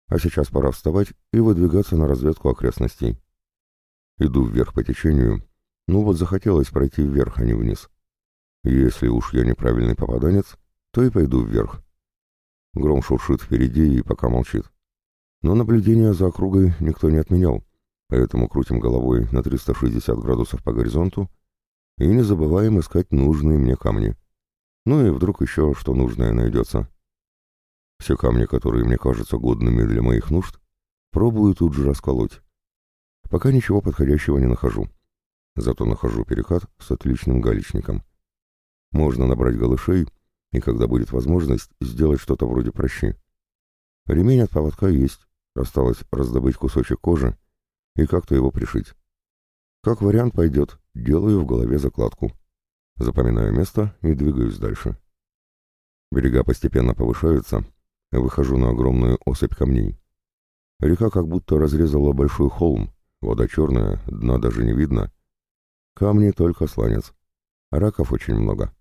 А сейчас пора вставать и выдвигаться на разведку окрестностей. Иду вверх по течению. Ну вот захотелось пройти вверх, а не вниз. Если уж я неправильный попаданец, то и пойду вверх. Гром шуршит впереди и пока молчит. Но наблюдение за округой никто не отменял, поэтому крутим головой на 360 градусов по горизонту и не забываем искать нужные мне камни. Ну и вдруг еще что нужное найдется. Все камни, которые мне кажутся годными для моих нужд, пробую тут же расколоть. Пока ничего подходящего не нахожу. Зато нахожу перекат с отличным галечником. Можно набрать голышей и, когда будет возможность, сделать что-то вроде прощи. Ремень от поводка есть, осталось раздобыть кусочек кожи и как-то его пришить. Как вариант пойдет, делаю в голове закладку. Запоминаю место и двигаюсь дальше. Берега постепенно повышаются, выхожу на огромную осыпь камней. Река как будто разрезала большой холм, вода черная, дна даже не видно. Камни только сланец. Раков очень много.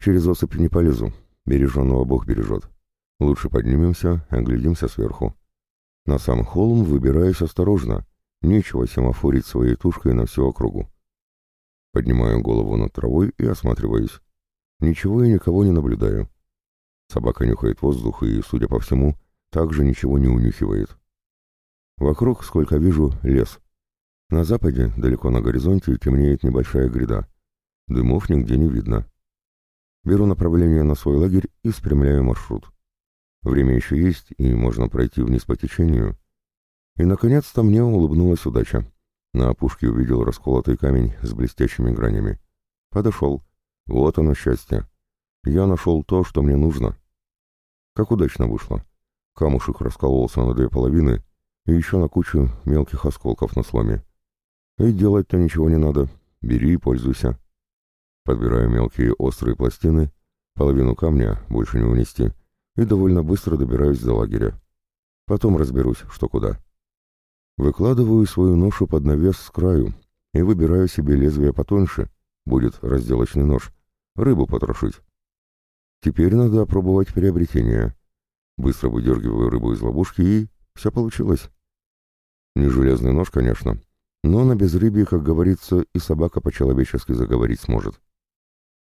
Через осыпь не полезу, береженного Бог бережет. Лучше поднимемся, оглядимся сверху. На сам холм выбираюсь осторожно, нечего семафорить своей тушкой на всю округу. Поднимаю голову над травой и осматриваюсь. Ничего и никого не наблюдаю. Собака нюхает воздух и, судя по всему, также ничего не унюхивает. Вокруг, сколько вижу, лес. На западе, далеко на горизонте, темнеет небольшая гряда. Дымов нигде не видно. Беру направление на свой лагерь и спрямляю маршрут. Время еще есть, и можно пройти вниз по течению. И, наконец-то, мне улыбнулась удача. На опушке увидел расколотый камень с блестящими гранями. Подошел. Вот оно счастье. Я нашел то, что мне нужно. Как удачно вышло. Камушек раскололся на две половины, и еще на кучу мелких осколков на сломе. И делать-то ничего не надо. Бери и пользуйся. Подбираю мелкие острые пластины, половину камня больше не унести, и довольно быстро добираюсь до лагеря. Потом разберусь, что куда. Выкладываю свою ношу под навес с краю и выбираю себе лезвие потоньше, будет разделочный нож, рыбу потрошить. Теперь надо опробовать приобретение. Быстро выдергиваю рыбу из ловушки и... все получилось. Не железный нож, конечно, но на безрыбье, как говорится, и собака по-человечески заговорить сможет.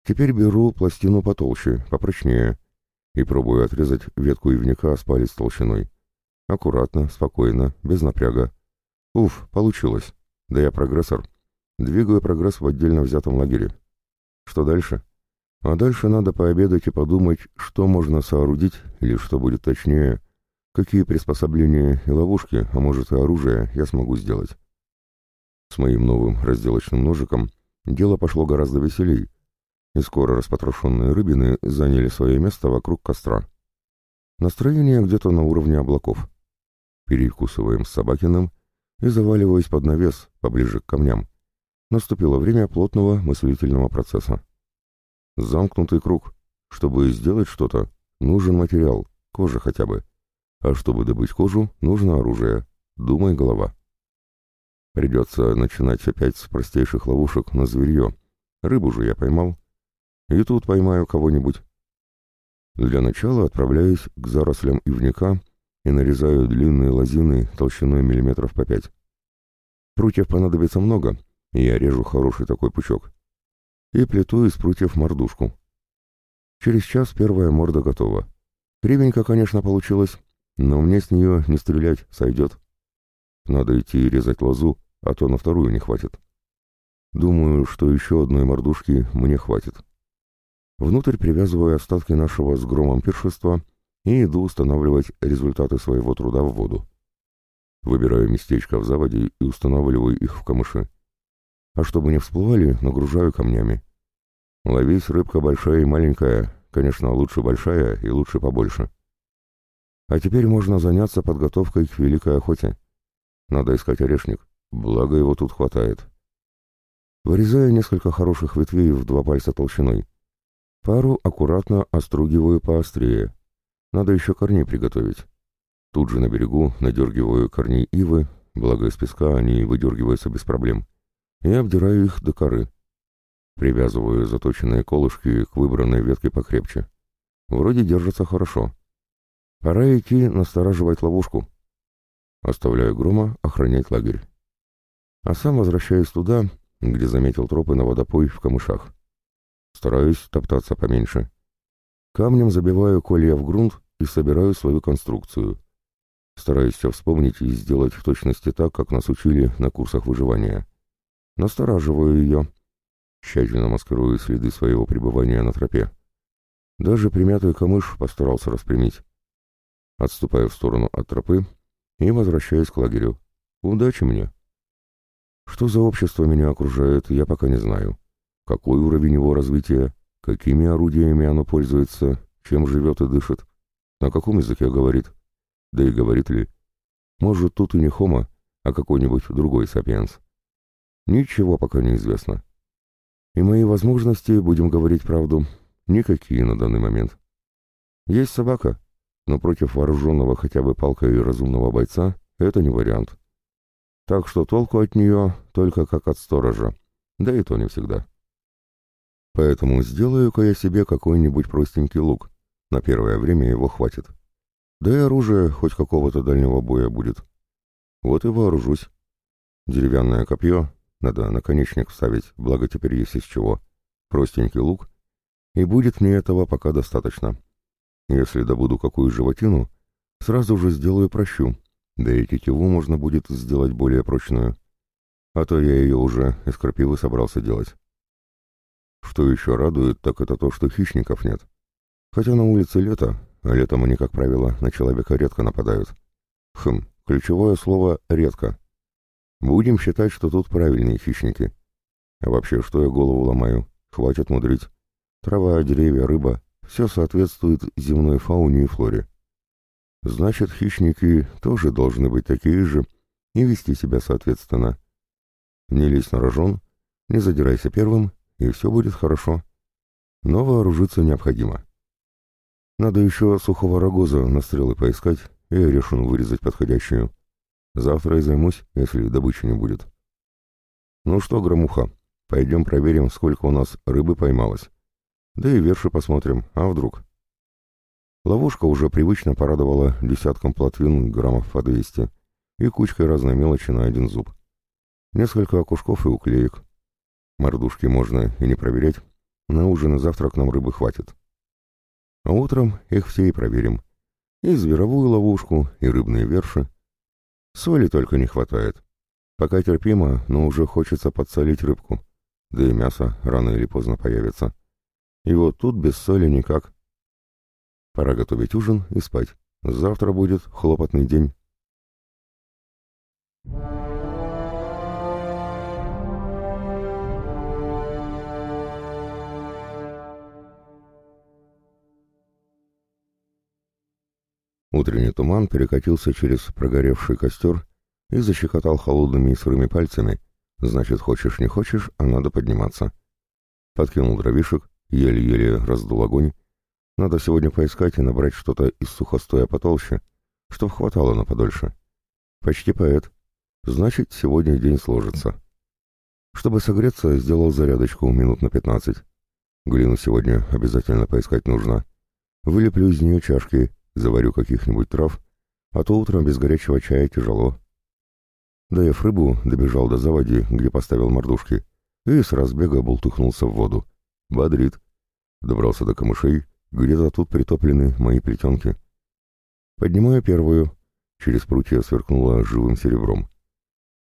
Теперь беру пластину потолще, попрочнее, и пробую отрезать ветку ивника с палец толщиной. Аккуратно, спокойно, без напряга. Уф, получилось. Да я прогрессор. Двигаю прогресс в отдельно взятом лагере. Что дальше? А дальше надо пообедать и подумать, что можно соорудить, или что будет точнее, какие приспособления и ловушки, а может и оружие, я смогу сделать. С моим новым разделочным ножиком дело пошло гораздо веселей, и скоро распотрошенные рыбины заняли свое место вокруг костра. Настроение где-то на уровне облаков. Перекусываем с Собакиным и заваливаясь под навес, поближе к камням. Наступило время плотного мыслительного процесса. Замкнутый круг. Чтобы сделать что-то, нужен материал, кожа хотя бы. А чтобы добыть кожу, нужно оружие. Думай, голова. Придется начинать опять с простейших ловушек на зверье. Рыбу же я поймал. И тут поймаю кого-нибудь. Для начала отправляюсь к зарослям ивника и нарезаю длинные лозины толщиной миллиметров по пять. Прутьев понадобится много, и я режу хороший такой пучок. И плету из прутьев мордушку. Через час первая морда готова. Кривенько, конечно, получилось, но мне с нее не стрелять сойдет. Надо идти резать лозу, а то на вторую не хватит. Думаю, что еще одной мордушки мне хватит. Внутрь привязываю остатки нашего с громом пиршества и иду устанавливать результаты своего труда в воду. Выбираю местечко в заводе и устанавливаю их в камыши. А чтобы не всплывали, нагружаю камнями. Ловись, рыбка большая и маленькая, конечно, лучше большая и лучше побольше. А теперь можно заняться подготовкой к великой охоте. Надо искать орешник, благо его тут хватает. Вырезаю несколько хороших ветвей в два пальца толщиной. Пару аккуратно остругиваю поострее. Надо еще корней приготовить. Тут же на берегу надергиваю корней ивы, благо из песка они выдергиваются без проблем, и обдираю их до коры. Привязываю заточенные колышки к выбранной ветке покрепче. Вроде держатся хорошо. Пора идти настораживать ловушку. Оставляю Грома охранять лагерь. А сам возвращаюсь туда, где заметил тропы на водопой в камышах. Стараюсь топтаться поменьше. Камнем забиваю колья в грунт и собираю свою конструкцию. Стараюсь все вспомнить и сделать в точности так, как нас учили на курсах выживания. Настораживаю ее. Тщательно маскирую следы своего пребывания на тропе. Даже примятый камыш постарался распрямить. Отступаю в сторону от тропы и возвращаюсь к лагерю. Удачи мне. Что за общество меня окружает, я пока не знаю. Какой уровень его развития, какими орудиями оно пользуется, чем живет и дышит, на каком языке говорит, да и говорит ли. Может, тут и не Хома, а какой-нибудь другой сапиенс. Ничего пока не известно. И мои возможности, будем говорить правду, никакие на данный момент. Есть собака, но против вооруженного хотя бы палкой и разумного бойца это не вариант. Так что толку от нее только как от сторожа, да и то не всегда. Поэтому сделаю-ка я себе какой-нибудь простенький лук. На первое время его хватит. Да и оружие хоть какого-то дальнего боя будет. Вот и вооружусь. Деревянное копье, надо наконечник вставить, благо теперь есть из чего. Простенький лук. И будет мне этого пока достаточно. Если добуду какую животину, сразу же сделаю прощу. да и тетиву можно будет сделать более прочную. А то я ее уже из крапивы собрался делать. Что еще радует, так это то, что хищников нет. Хотя на улице лето, а летом они, как правило, на человека редко нападают. Хм, ключевое слово «редко». Будем считать, что тут правильные хищники. А вообще, что я голову ломаю? Хватит мудрить. Трава, деревья, рыба — все соответствует земной фауне и флоре. Значит, хищники тоже должны быть такие же и вести себя соответственно. Не лезь на рожон, не задирайся первым, и все будет хорошо. Но вооружиться необходимо. Надо еще сухого рогоза на стрелы поискать и орешину вырезать подходящую. Завтра и займусь, если добычи не будет. Ну что, громуха, пойдем проверим, сколько у нас рыбы поймалось. Да и верши посмотрим, а вдруг? Ловушка уже привычно порадовала десятком плотвин граммов по 200 и кучкой разной мелочи на один зуб. Несколько окушков и уклеек. Мордушки можно и не проверять. На ужин и завтрак нам рыбы хватит. А утром их все и проверим. И зверовую ловушку, и рыбные верши. Соли только не хватает. Пока терпимо, но уже хочется подсолить рыбку. Да и мясо рано или поздно появится. И вот тут без соли никак. Пора готовить ужин и спать. Завтра будет хлопотный день. Утренний туман перекатился через прогоревший костер и защекотал холодными и сырыми пальцами. Значит, хочешь не хочешь, а надо подниматься. Подкинул дровишек, еле-еле раздул огонь. Надо сегодня поискать и набрать что-то из сухостоя потолще, чтоб хватало на подольше. Почти поэт. Значит, сегодня день сложится. Чтобы согреться, сделал зарядочку минут на пятнадцать. Глину сегодня обязательно поискать нужно. Вылеплю из нее чашки, заварю каких-нибудь трав, а то утром без горячего чая тяжело. Доев рыбу, добежал до заводи, где поставил мордушки, и с разбега болтухнулся в воду. Бодрит. Добрался до камышей, где-то тут притоплены мои плетенки. Поднимаю первую. Через прутья сверкнула живым серебром.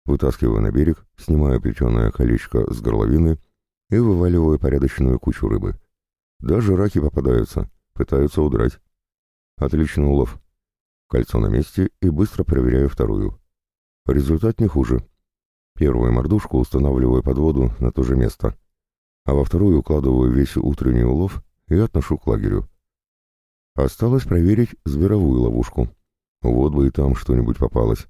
Вытаскиваю на берег, снимаю плетеное колечко с горловины и вываливаю порядочную кучу рыбы. Даже раки попадаются, пытаются удрать. Отличный улов. Кольцо на месте и быстро проверяю вторую. Результат не хуже. Первую мордушку устанавливаю под воду на то же место, а во вторую укладываю весь утренний улов и отношу к лагерю. Осталось проверить зверовую ловушку. Вот бы и там что-нибудь попалось.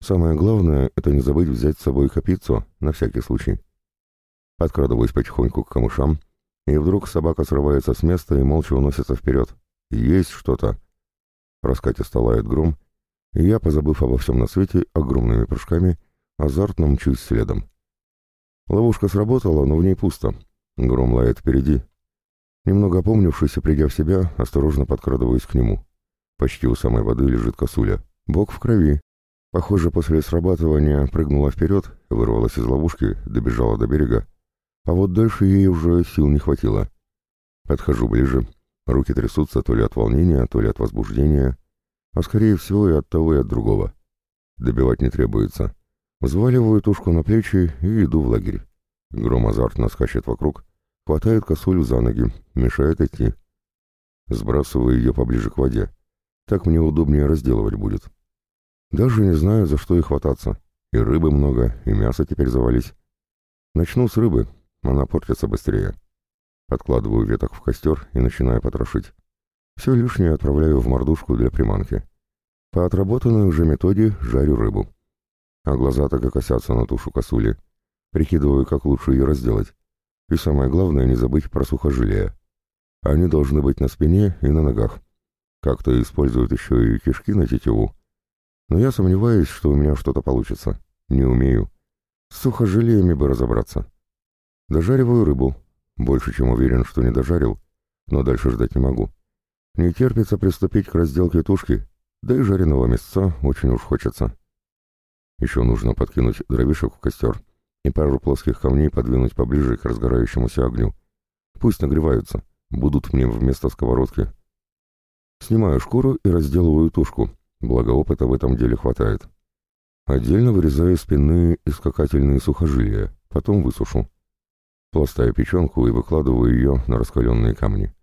Самое главное — это не забыть взять с собой копицу, на всякий случай. Подкрадываюсь потихоньку к камышам, и вдруг собака срывается с места и молча уносится вперед. Есть что-то. Раскатисто лает гром, и я, позабыв обо всем на свете, огромными прыжками, азартно мчусь следом. Ловушка сработала, но в ней пусто. Гром лает впереди. Немного опомнившись и придя в себя, осторожно подкрадываюсь к нему. Почти у самой воды лежит косуля. Бок в крови. Похоже, после срабатывания прыгнула вперед, вырвалась из ловушки, добежала до берега. А вот дальше ей уже сил не хватило. Подхожу ближе, Руки трясутся то ли от волнения, то ли от возбуждения, а скорее всего и от того, и от другого. Добивать не требуется. Взваливаю тушку на плечи и иду в лагерь. Гром азартно скачет вокруг, хватает косулю за ноги, мешает идти. Сбрасываю ее поближе к воде. Так мне удобнее разделывать будет. Даже не знаю, за что и хвататься. И рыбы много, и мясо теперь завались. Начну с рыбы, она портится быстрее. Подкладываю веток в костер и начинаю потрошить. Все лишнее отправляю в мордушку для приманки. По отработанной уже методе жарю рыбу. А глаза так и косятся на тушу косули. Прикидываю, как лучше ее разделать. И самое главное, не забыть про сухожилия. Они должны быть на спине и на ногах. Как-то используют еще и кишки на тетиву. Но я сомневаюсь, что у меня что-то получится. Не умею. С сухожилиями бы разобраться. Дожариваю рыбу, больше чем уверен, что не дожарил, но дальше ждать не могу. Не терпится приступить к разделке тушки, да и жареного мясца очень уж хочется. Еще нужно подкинуть дровишек в костер и пару плоских камней подвинуть поближе к разгорающемуся огню. Пусть нагреваются, будут мне вместо сковородки. Снимаю шкуру и разделываю тушку, благо опыта в этом деле хватает. Отдельно вырезаю спинные и скакательные сухожилия, потом высушу. Пластаю печенку и выкладываю ее на раскаленные камни.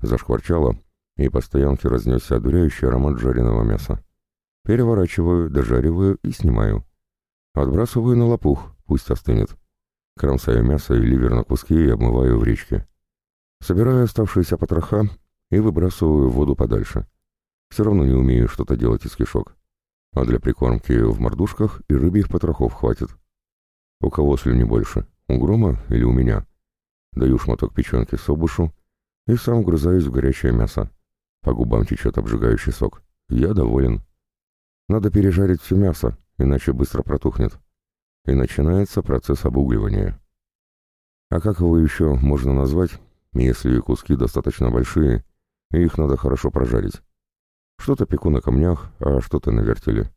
Зашкварчало, и по стоянке разнесся одуряющий аромат жареного мяса. Переворачиваю, дожариваю и снимаю. Отбрасываю на лопух, пусть остынет. Кромсаю мясо и ливер на куски и обмываю в речке. Собираю оставшиеся потроха и выбрасываю в воду подальше. Все равно не умею что-то делать из кишок. А для прикормки в мордушках и рыбьих потрохов хватит. У кого слюни больше, у Грома или у меня? Даю шматок печенки собушу и сам грызаюсь в горячее мясо. По губам течет обжигающий сок. Я доволен. Надо пережарить все мясо, иначе быстро протухнет. И начинается процесс обугливания. А как его еще можно назвать, если куски достаточно большие, и их надо хорошо прожарить? Что-то пеку на камнях, а что-то на вертеле.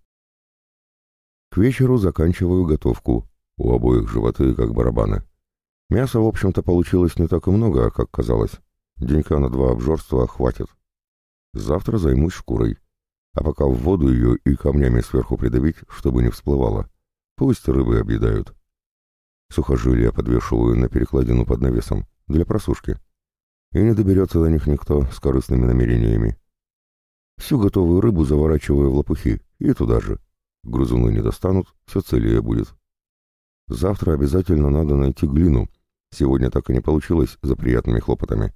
К вечеру заканчиваю готовку. У обоих животы как барабаны. Мяса, в общем-то, получилось не так и много, как казалось. Денька на два обжорства хватит. Завтра займусь шкурой. А пока в воду ее и камнями сверху придавить, чтобы не всплывала. Пусть рыбы объедают. Сухожилия подвешиваю на перекладину под навесом, для просушки. И не доберется до них никто с корыстными намерениями. Всю готовую рыбу заворачиваю в лопухи и туда же. Грузуны не достанут, все целее будет. Завтра обязательно надо найти глину. Сегодня так и не получилось за приятными хлопотами.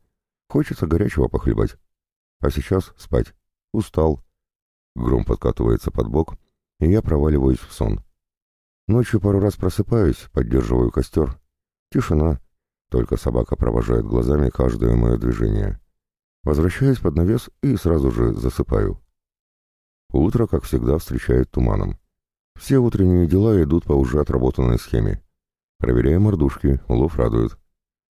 Хочется горячего похлебать. А сейчас спать. Устал. Гром подкатывается под бок, и я проваливаюсь в сон. Ночью пару раз просыпаюсь, поддерживаю костер. Тишина. Только собака провожает глазами каждое мое движение. Возвращаюсь под навес и сразу же засыпаю. Утро, как всегда, встречает туманом. Все утренние дела идут по уже отработанной схеме. Проверяем мордушки, улов радует.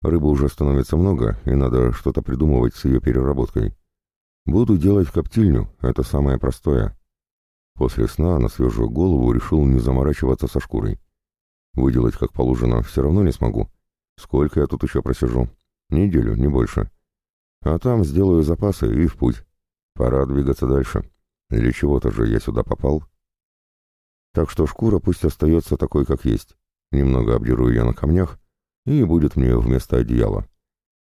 Рыбы уже становится много, и надо что-то придумывать с ее переработкой. Буду делать коптильню, это самое простое. После сна на свежую голову решил не заморачиваться со шкурой. Выделать как положено все равно не смогу. Сколько я тут еще просижу? Неделю, не больше. А там сделаю запасы и в путь. Пора двигаться дальше. Для чего-то же я сюда попал. Так что шкура пусть остается такой, как есть. Немного обдеру ее на камнях, и будет мне вместо одеяла.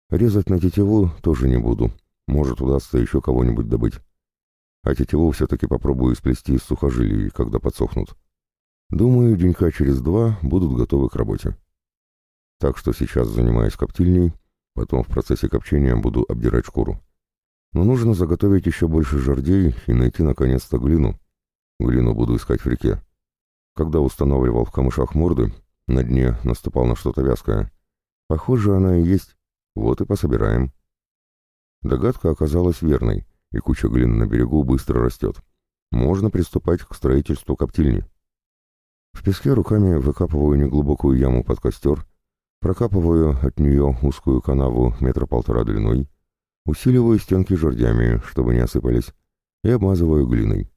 Резать на тетиву тоже не буду. Может, удастся еще кого-нибудь добыть. А тетиву все-таки попробую сплести из сухожилий, когда подсохнут. Думаю, денька через два будут готовы к работе. Так что сейчас занимаюсь коптильней, Потом в процессе копчения буду обдирать шкуру. Но нужно заготовить еще больше жердей и найти наконец-то глину. Глину буду искать в реке. Когда устанавливал в камышах морды, на дне наступал на что-то вязкое. Похоже, она и есть. Вот и пособираем. Догадка оказалась верной, и куча глины на берегу быстро растет. Можно приступать к строительству коптильни. В песке руками выкапываю неглубокую яму под костер Прокапываю от нее узкую канаву метра полтора длиной, усиливаю стенки жердями, чтобы не осыпались, и обмазываю глиной.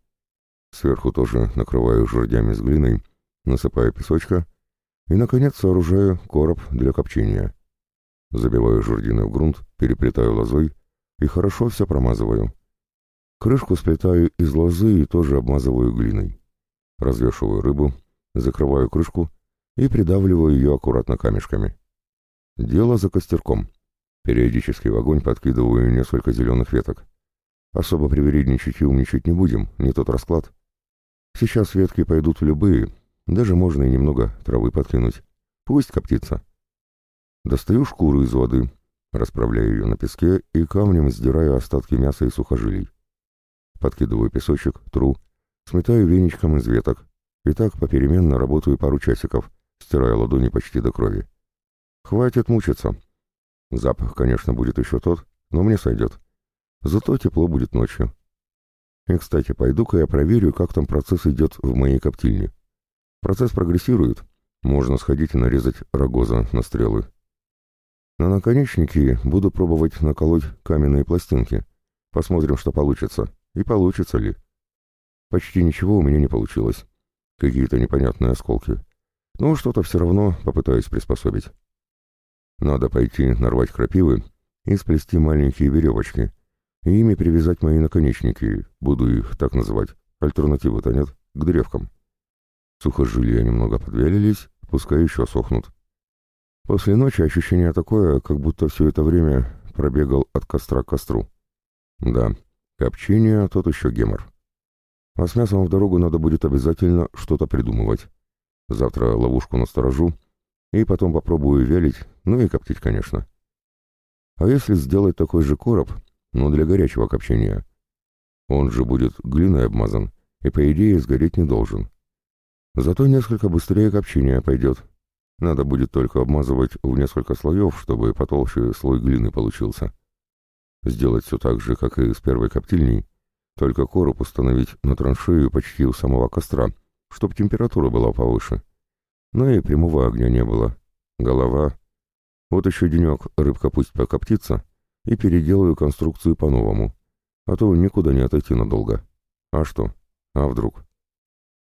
Сверху тоже накрываю жердями с глиной, насыпаю песочка и, наконец, сооружаю короб для копчения. Забиваю жердины в грунт, переплетаю лозой и хорошо все промазываю. Крышку сплетаю из лозы и тоже обмазываю глиной. Развешиваю рыбу, закрываю крышку и придавливаю ее аккуратно камешками. Дело за костерком. Периодически в огонь подкидываю несколько зеленых веток. Особо привередничать и умничать не будем, не тот расклад. Сейчас ветки пойдут любые, даже можно и немного травы подкинуть. Пусть коптится. Достаю шкуру из воды, расправляю ее на песке и камнем сдираю остатки мяса и сухожилий. Подкидываю песочек, тру, сметаю веничком из веток. И так попеременно работаю пару часиков, стирая ладони почти до крови. Хватит мучиться. Запах, конечно, будет еще тот, но мне сойдет. Зато тепло будет ночью. И, кстати, пойду-ка я проверю, как там процесс идет в моей коптильне. Процесс прогрессирует. Можно сходить и нарезать рогоза на стрелы. На наконечники буду пробовать наколоть каменные пластинки. Посмотрим, что получится. И получится ли. Почти ничего у меня не получилось. Какие-то непонятные осколки. Но что-то все равно попытаюсь приспособить. Надо пойти нарвать крапивы и сплести маленькие веревочки. И ими привязать мои наконечники, буду их так называть, альтернативы-то нет, к древкам. Сухожилия немного подвялились, пускай еще сохнут. После ночи ощущение такое, как будто все это время пробегал от костра к костру. Да, копчение тот еще гемор. А с мясом в дорогу надо будет обязательно что-то придумывать. Завтра ловушку насторожу, и потом попробую вялить, ну и коптить, конечно. А если сделать такой же короб, но для горячего копчения? Он же будет глиной обмазан, и, по идее, сгореть не должен. Зато несколько быстрее копчение пойдет. Надо будет только обмазывать в несколько слоев, чтобы потолще слой глины получился. Сделать все так же, как и с первой коптильней, только короб установить на траншею почти у самого костра, чтоб температура была повыше. Но и прямого огня не было. Голова. Вот еще денек рыбка пусть покоптится, и переделаю конструкцию по-новому. А то никуда не отойти надолго. А что? А вдруг?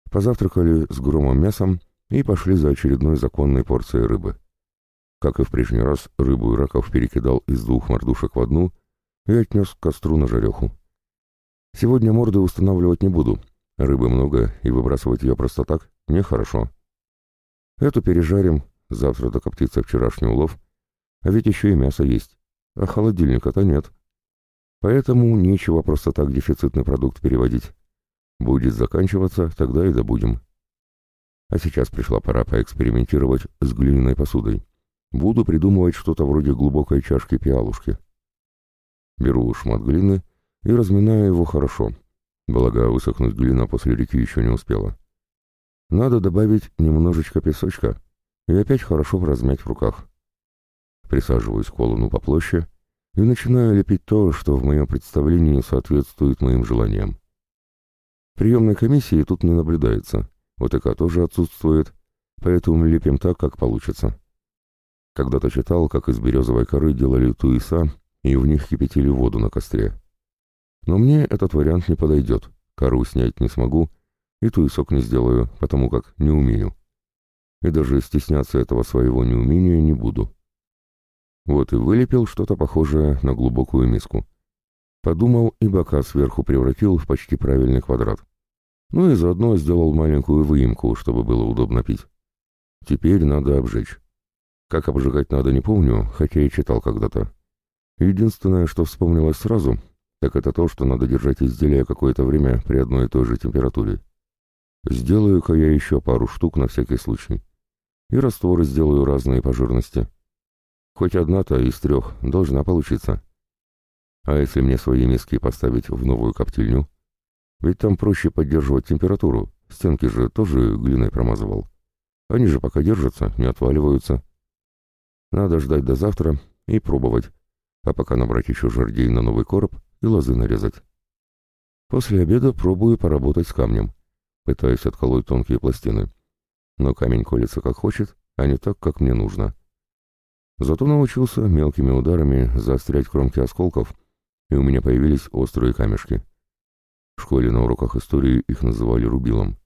Позавтракали с громом мясом и пошли за очередной законной порцией рыбы. Как и в прежний раз, рыбу и раков перекидал из двух мордушек в одну и отнес к костру на жареху. Сегодня морды устанавливать не буду. Рыбы много, и выбрасывать ее просто так нехорошо. Эту пережарим, завтра докоптится вчерашний улов, а ведь еще и мясо есть, а холодильника-то нет. Поэтому нечего просто так дефицитный продукт переводить. Будет заканчиваться, тогда и добудем. А сейчас пришла пора поэкспериментировать с глиняной посудой. Буду придумывать что-то вроде глубокой чашки-пиалушки. Беру шмат глины и разминаю его хорошо, благо высохнуть глина после реки еще не успела. Надо добавить немножечко песочка и опять хорошо размять в руках. Присаживаюсь к колону по площади и начинаю лепить то, что в моем представлении соответствует моим желаниям. Приемной комиссии тут не наблюдается, ОТК тоже отсутствует, поэтому лепим так, как получится. Когда-то читал, как из березовой коры делали туиса, и в них кипятили воду на костре. Но мне этот вариант не подойдет, кору снять не смогу, и туесок не сделаю, потому как не умею. И даже стесняться этого своего неумения не буду. Вот и вылепил что-то похожее на глубокую миску. Подумал и бока сверху превратил в почти правильный квадрат. Ну и заодно сделал маленькую выемку, чтобы было удобно пить. Теперь надо обжечь. Как обжигать надо, не помню, хотя и читал когда-то. Единственное, что вспомнилось сразу, так это то, что надо держать изделие какое-то время при одной и той же температуре. Сделаю-ка я еще пару штук на всякий случай. И растворы сделаю разные по жирности. Хоть одна-то из трех должна получиться. А если мне свои миски поставить в новую коптильню? Ведь там проще поддерживать температуру, стенки же тоже глиной промазывал. Они же пока держатся, не отваливаются. Надо ждать до завтра и пробовать, а пока набрать еще жердей на новый короб и лозы нарезать. После обеда пробую поработать с камнем, пытаюсь отколоть тонкие пластины. Но камень колется как хочет, а не так, как мне нужно. Зато научился мелкими ударами заострять кромки осколков и у меня появились острые камешки. В школе на уроках истории их называли рубилом.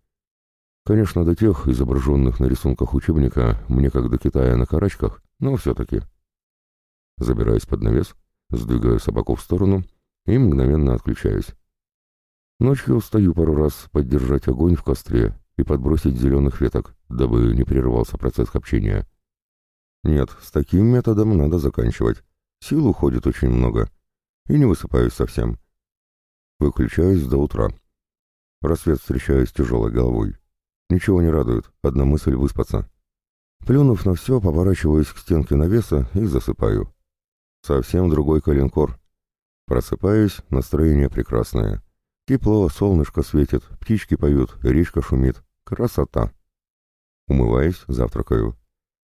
Конечно, до тех, изображенных на рисунках учебника, мне как до Китая на карачках, но все-таки. Забираюсь под навес, сдвигаю собаку в сторону и мгновенно отключаюсь. Ночью устаю пару раз поддержать огонь в костре и подбросить зеленых веток, дабы не прерывался процесс копчения. Нет, с таким методом надо заканчивать. Сил уходит очень много и не высыпаюсь совсем. Выключаюсь до утра. Рассвет встречаю с тяжелой головой. Ничего не радует, одна мысль выспаться. Плюнув на все, поворачиваюсь к стенке навеса и засыпаю. Совсем другой коленкор. Просыпаюсь, настроение прекрасное. Тепло, солнышко светит, птички поют, речка шумит. Красота. Умываюсь, завтракаю.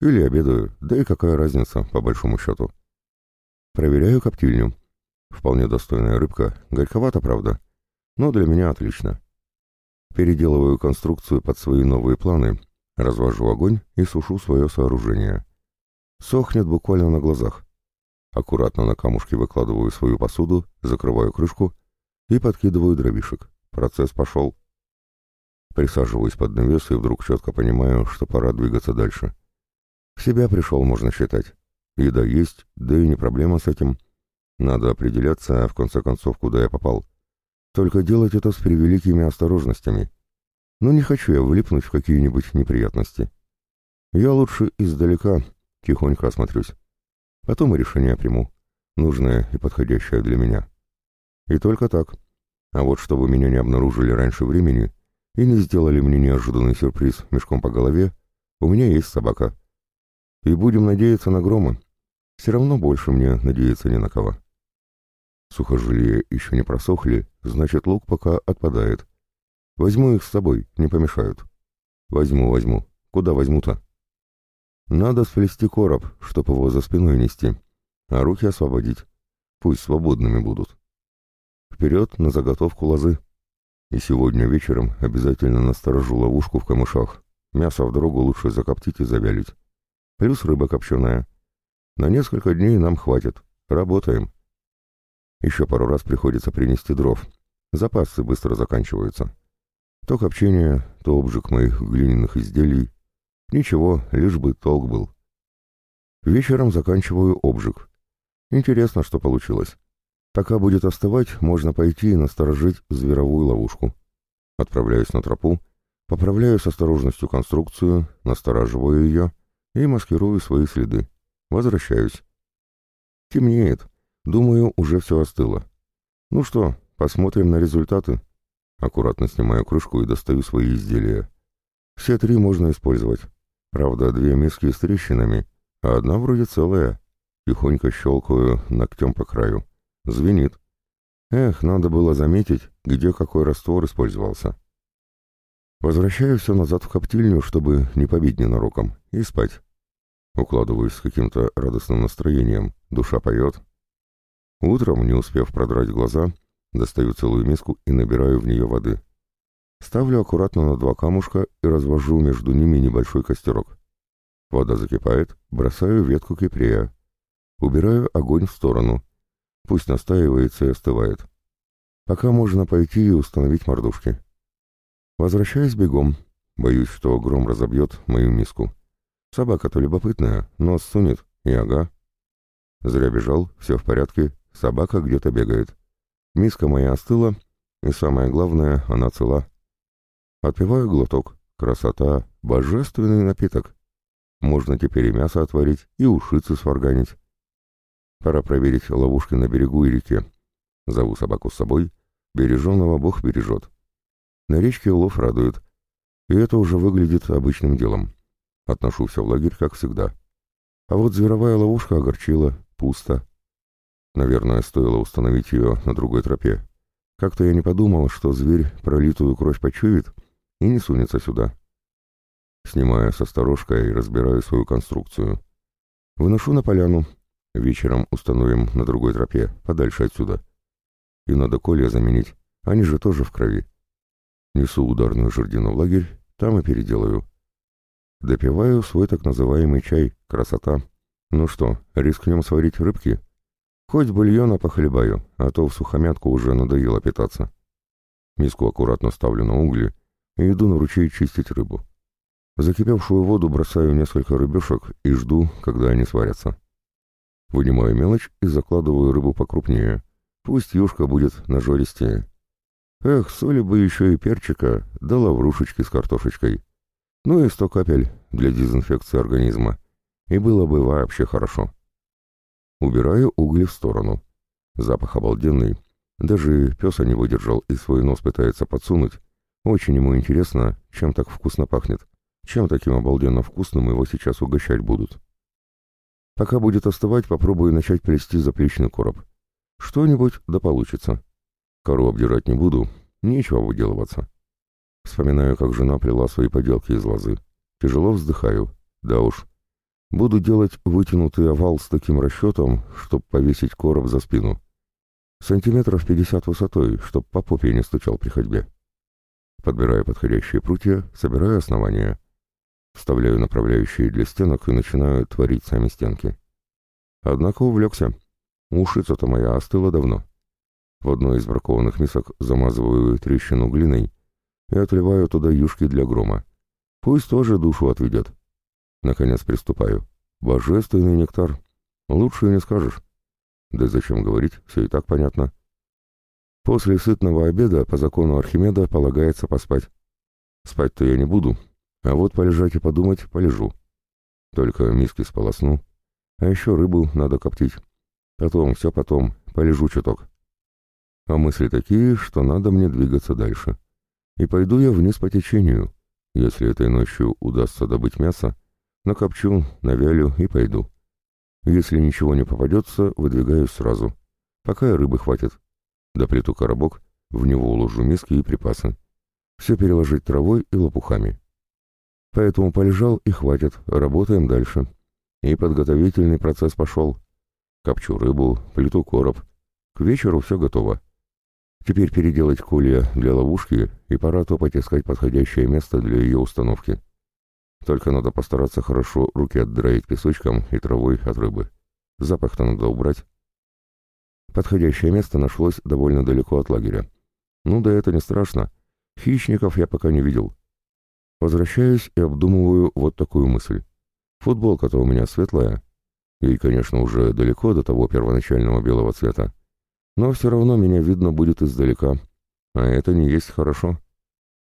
Или обедаю, да и какая разница, по большому счету. Проверяю коптильню. Вполне достойная рыбка, горьковато, правда, но для меня отлично. Переделываю конструкцию под свои новые планы, развожу огонь и сушу свое сооружение. Сохнет буквально на глазах. Аккуратно на камушке выкладываю свою посуду, закрываю крышку и подкидываю дровишек. Процесс пошел. Присаживаюсь под навес и вдруг четко понимаю, что пора двигаться дальше. В себя пришел, можно считать. Еда есть, да и не проблема с этим — Надо определяться, в конце концов, куда я попал. Только делать это с превеликими осторожностями. Но не хочу я влипнуть в какие-нибудь неприятности. Я лучше издалека тихонько осмотрюсь. Потом и решение приму, нужное и подходящее для меня. И только так. А вот чтобы меня не обнаружили раньше времени и не сделали мне неожиданный сюрприз мешком по голове, у меня есть собака. И будем надеяться на грома. Все равно больше мне надеяться не на кого. Сухожилия еще не просохли, значит, лук пока отпадает. Возьму их с собой, не помешают. Возьму, возьму. Куда возьму-то? Надо сплести короб, чтоб его за спиной нести, а руки освободить. Пусть свободными будут. Вперед на заготовку лозы. И сегодня вечером обязательно насторожу ловушку в камышах. Мясо в дорогу лучше закоптить и завялить. Плюс рыба копченая. На несколько дней нам хватит. Работаем. Еще пару раз приходится принести дров. Запасы быстро заканчиваются. То копчение, то обжиг моих глиняных изделий. Ничего, лишь бы толк был. Вечером заканчиваю обжиг. Интересно, что получилось. Пока будет остывать, можно пойти и насторожить зверовую ловушку. Отправляюсь на тропу, поправляю с осторожностью конструкцию, настораживаю ее и маскирую свои следы. Возвращаюсь. Темнеет. Думаю, уже все остыло. Ну что, посмотрим на результаты. Аккуратно снимаю крышку и достаю свои изделия. Все три можно использовать. Правда, две миски с трещинами, а одна вроде целая. Тихонько щелкаю ногтем по краю. Звенит. Эх, надо было заметить, где какой раствор использовался. Возвращаю все назад в коптильню, чтобы не побить ненароком, и спать. Укладываюсь с каким-то радостным настроением, душа поет, Утром, не успев продрать глаза, достаю целую миску и набираю в нее воды. Ставлю аккуратно на два камушка и развожу между ними небольшой костерок. Вода закипает, бросаю ветку кипрея. Убираю огонь в сторону. Пусть настаивается и остывает. Пока можно пойти и установить мордушки. Возвращаюсь бегом. Боюсь, что гром разобьет мою миску. Собака-то любопытная, нос сунет, и ага. Зря бежал, все в порядке, Собака где-то бегает. Миска моя остыла, и самое главное, она цела. Отпиваю глоток. Красота, божественный напиток. Можно теперь и мясо отварить, и ушицы сварганить. Пора проверить ловушки на берегу и реке. Зову собаку с собой. Береженного Бог бережет. На речке улов радует. И это уже выглядит обычным делом. Отношу все в лагерь, как всегда. А вот зверовая ловушка огорчила. Пусто. Наверное, стоило установить ее на другой тропе. Как-то я не подумал, что зверь пролитую кровь почует и не сунется сюда. Снимаю со сторожка и разбираю свою конструкцию. Выношу на поляну. Вечером установим на другой тропе, подальше отсюда. И надо колья заменить, они же тоже в крови. Несу ударную жердину в лагерь, там и переделаю. Допиваю свой так называемый чай, красота. Ну что, рискнем сварить рыбки? Хоть бульона похлебаю, а то в сухомятку уже надоело питаться. Миску аккуратно ставлю на угли и иду на ручей чистить рыбу. В закипевшую воду бросаю несколько рыбешек и жду, когда они сварятся. Вынимаю мелочь и закладываю рыбу покрупнее. Пусть юшка будет нажористее. Эх, соли бы еще и перчика, да лаврушечки с картошечкой. Ну и сто капель для дезинфекции организма. И было бы вообще хорошо. Убираю угли в сторону. Запах обалденный. Даже песа не выдержал и свой нос пытается подсунуть. Очень ему интересно, чем так вкусно пахнет. Чем таким обалденно вкусным его сейчас угощать будут. Пока будет остывать, попробую начать плести заплечный короб. Что-нибудь да получится. Кору обдирать не буду, нечего выделываться. Вспоминаю, как жена плела свои поделки из лозы. Тяжело вздыхаю. Да уж, Буду делать вытянутый овал с таким расчетом, чтобы повесить короб за спину. Сантиметров пятьдесят высотой, чтоб по попе не стучал при ходьбе. Подбираю подходящие прутья, собираю основания. Вставляю направляющие для стенок и начинаю творить сами стенки. Однако увлекся. Ушица-то моя остыла давно. В одной из бракованных мисок замазываю трещину глиной и отливаю туда юшки для грома. Пусть тоже душу отведет. Наконец приступаю. Божественный нектар. Лучше не скажешь. Да зачем говорить, все и так понятно. После сытного обеда по закону Архимеда полагается поспать. Спать-то я не буду, а вот полежать и подумать полежу. Только миски сполосну. А еще рыбу надо коптить. Потом, все потом, полежу чуток. А мысли такие, что надо мне двигаться дальше. И пойду я вниз по течению. Если этой ночью удастся добыть мясо, накопчу, навялю и пойду. Если ничего не попадется, выдвигаюсь сразу. Пока и рыбы хватит. Доплету коробок, в него уложу миски и припасы. Все переложить травой и лопухами. Поэтому полежал и хватит, работаем дальше. И подготовительный процесс пошел. Копчу рыбу, плиту короб. К вечеру все готово. Теперь переделать колья для ловушки, и пора топать искать подходящее место для ее установки. Только надо постараться хорошо руки отдраить песочком и травой от рыбы. Запах-то надо убрать. Подходящее место нашлось довольно далеко от лагеря. Ну да это не страшно. Хищников я пока не видел. Возвращаюсь и обдумываю вот такую мысль. Футболка-то у меня светлая. Ей, конечно, уже далеко до того первоначального белого цвета. Но все равно меня видно будет издалека. А это не есть хорошо.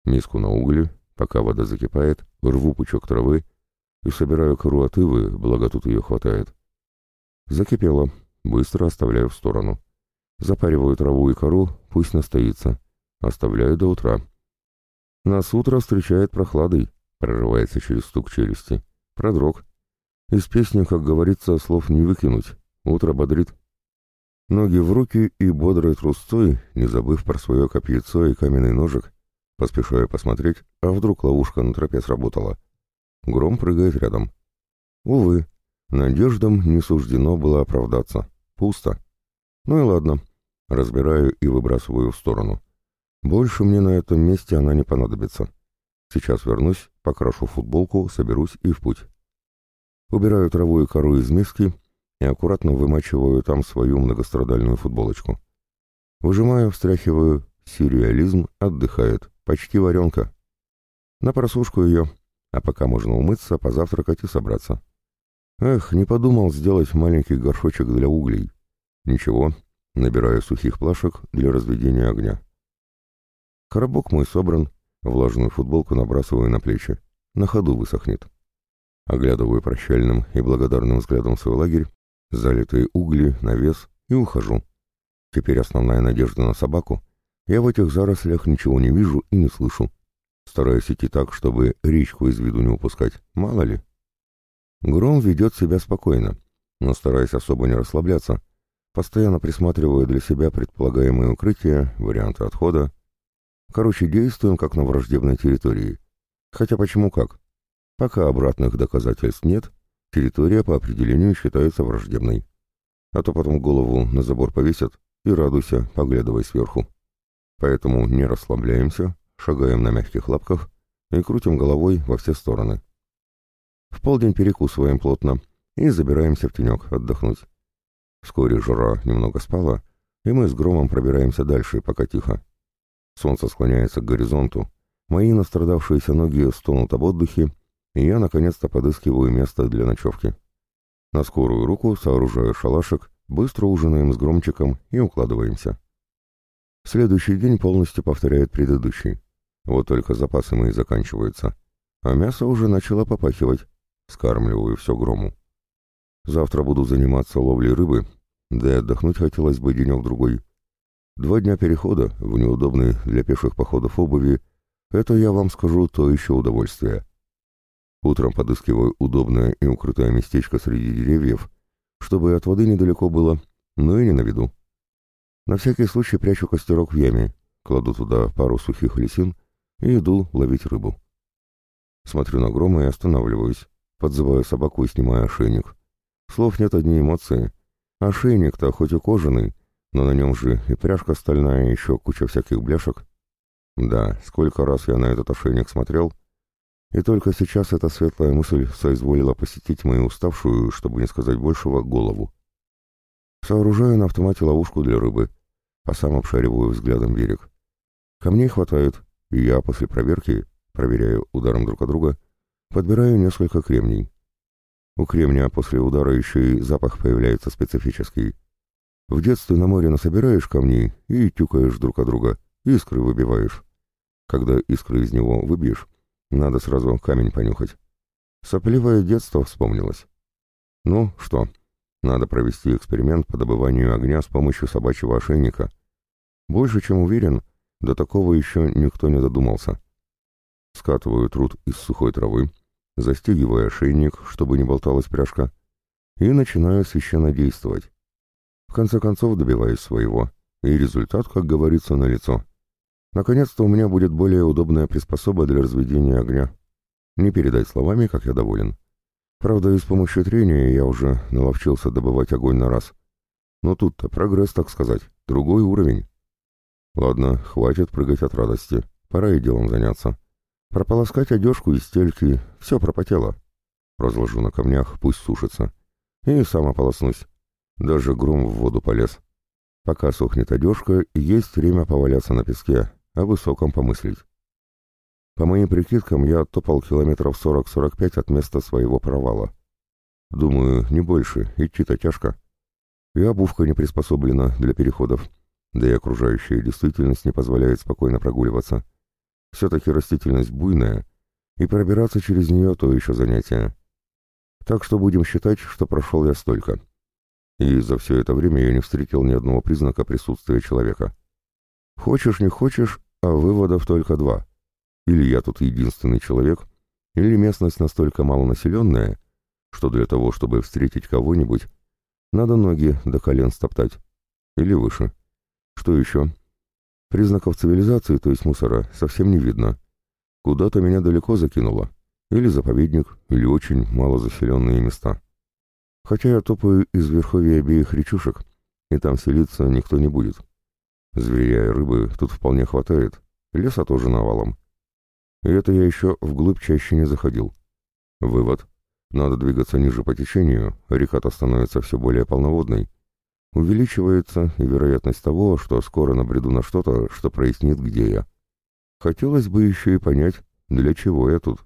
Миску на угли, пока вода закипает, рву пучок травы и собираю кору от ивы, благо тут ее хватает. Закипело, быстро оставляю в сторону. Запариваю траву и кору, пусть настоится. Оставляю до утра. Нас утро встречает прохладой, прорывается через стук челюсти. Продрог. Из песни, как говорится, слов не выкинуть. Утро бодрит. Ноги в руки и бодрой трусцой, не забыв про свое копьецо и каменный ножик, поспешаю посмотреть, а вдруг ловушка на тропе сработала. Гром прыгает рядом. Увы, надеждам не суждено было оправдаться. Пусто. Ну и ладно. Разбираю и выбрасываю в сторону. Больше мне на этом месте она не понадобится. Сейчас вернусь, покрашу футболку, соберусь и в путь. Убираю траву и кору из миски и аккуратно вымачиваю там свою многострадальную футболочку. Выжимаю, встряхиваю, сюрреализм отдыхает, почти варенка. На просушку ее, а пока можно умыться, позавтракать и собраться. Эх, не подумал сделать маленький горшочек для углей. Ничего, набираю сухих плашек для разведения огня. Коробок мой собран, влажную футболку набрасываю на плечи. На ходу высохнет. Оглядываю прощальным и благодарным взглядом свой лагерь, залитые угли, навес и ухожу. Теперь основная надежда на собаку. Я в этих зарослях ничего не вижу и не слышу. Стараюсь идти так, чтобы речку из виду не упускать. Мало ли. Гром ведет себя спокойно, но стараясь особо не расслабляться. Постоянно присматриваю для себя предполагаемые укрытия, варианты отхода, Короче, действуем как на враждебной территории. Хотя почему как? Пока обратных доказательств нет, территория по определению считается враждебной. А то потом голову на забор повесят и радуйся, поглядывай сверху. Поэтому не расслабляемся, шагаем на мягких лапках и крутим головой во все стороны. В полдень перекусываем плотно и забираемся в тенек отдохнуть. Вскоре жара немного спала, и мы с громом пробираемся дальше, пока тихо. Солнце склоняется к горизонту, мои настрадавшиеся ноги стонут об отдыхе, и я наконец-то подыскиваю место для ночевки. На скорую руку сооружаю шалашик, быстро ужинаем с громчиком и укладываемся. Следующий день полностью повторяет предыдущий. Вот только запасы мои заканчиваются. А мясо уже начало попахивать. Скармливаю все грому. Завтра буду заниматься ловлей рыбы, да и отдохнуть хотелось бы денек-другой. Два дня перехода в неудобной для пеших походов обуви — это, я вам скажу, то еще удовольствие. Утром подыскиваю удобное и укрытое местечко среди деревьев, чтобы от воды недалеко было, но и не на виду. На всякий случай прячу костерок в яме, кладу туда пару сухих лисин и иду ловить рыбу. Смотрю на грома и останавливаюсь, подзываю собаку и снимаю ошейник. Слов нет одни эмоции. Ошейник-то хоть и кожаный, но на нем же и пряжка стальная, и еще куча всяких бляшек. Да, сколько раз я на этот ошейник смотрел, и только сейчас эта светлая мысль соизволила посетить мою уставшую, чтобы не сказать большего, голову. Сооружаю на автомате ловушку для рыбы, а сам обшариваю взглядом берег. Камней хватает, и я после проверки, проверяю ударом друг от друга, подбираю несколько кремний. У кремния после удара еще и запах появляется специфический. В детстве на море насобираешь камней и тюкаешь друг от друга, искры выбиваешь. Когда искры из него выбьешь, надо сразу камень понюхать. Сопливое детство вспомнилось. Ну, что, надо провести эксперимент по добыванию огня с помощью собачьего ошейника. Больше чем уверен, до такого еще никто не додумался. Скатываю труд из сухой травы, застегиваю ошейник, чтобы не болталась пряжка, и начинаю священно действовать. В конце концов добиваюсь своего, и результат, как говорится, налицо. Наконец-то у меня будет более удобная приспособа для разведения огня. Не передать словами, как я доволен. Правда, и с помощью трения я уже наловчился добывать огонь на раз. Но тут-то прогресс, так сказать, другой уровень. Ладно, хватит прыгать от радости. Пора и делом заняться. Прополоскать одежку и стельки, все пропотело. Разложу на камнях, пусть сушится. И сам ополоснусь. Даже гром в воду полез. Пока сохнет одежка, есть время поваляться на песке, о высоком помыслить. По моим прикидкам, я топал километров 40-45 от места своего провала. Думаю, не больше, идти-то тяжко. И обувка не приспособлена для переходов, да и окружающая действительность не позволяет спокойно прогуливаться. Все-таки растительность буйная, и пробираться через нее то еще занятие. Так что будем считать, что прошел я столько и за все это время я не встретил ни одного признака присутствия человека. Хочешь, не хочешь, а выводов только два. Или я тут единственный человек, или местность настолько малонаселенная, что для того, чтобы встретить кого-нибудь, надо ноги до колен стоптать. Или выше. Что еще? Признаков цивилизации, то есть мусора, совсем не видно. Куда-то меня далеко закинуло. Или заповедник, или очень малозаселенные места. Хотя я топаю из верховья обеих речушек, и там селиться никто не будет. Зверя и рыбы тут вполне хватает, леса тоже навалом. И это я еще вглубь чаще не заходил. Вывод. Надо двигаться ниже по течению, река-то становится все более полноводной. Увеличивается и вероятность того, что скоро набреду на что-то, что прояснит, где я. Хотелось бы еще и понять, для чего я тут.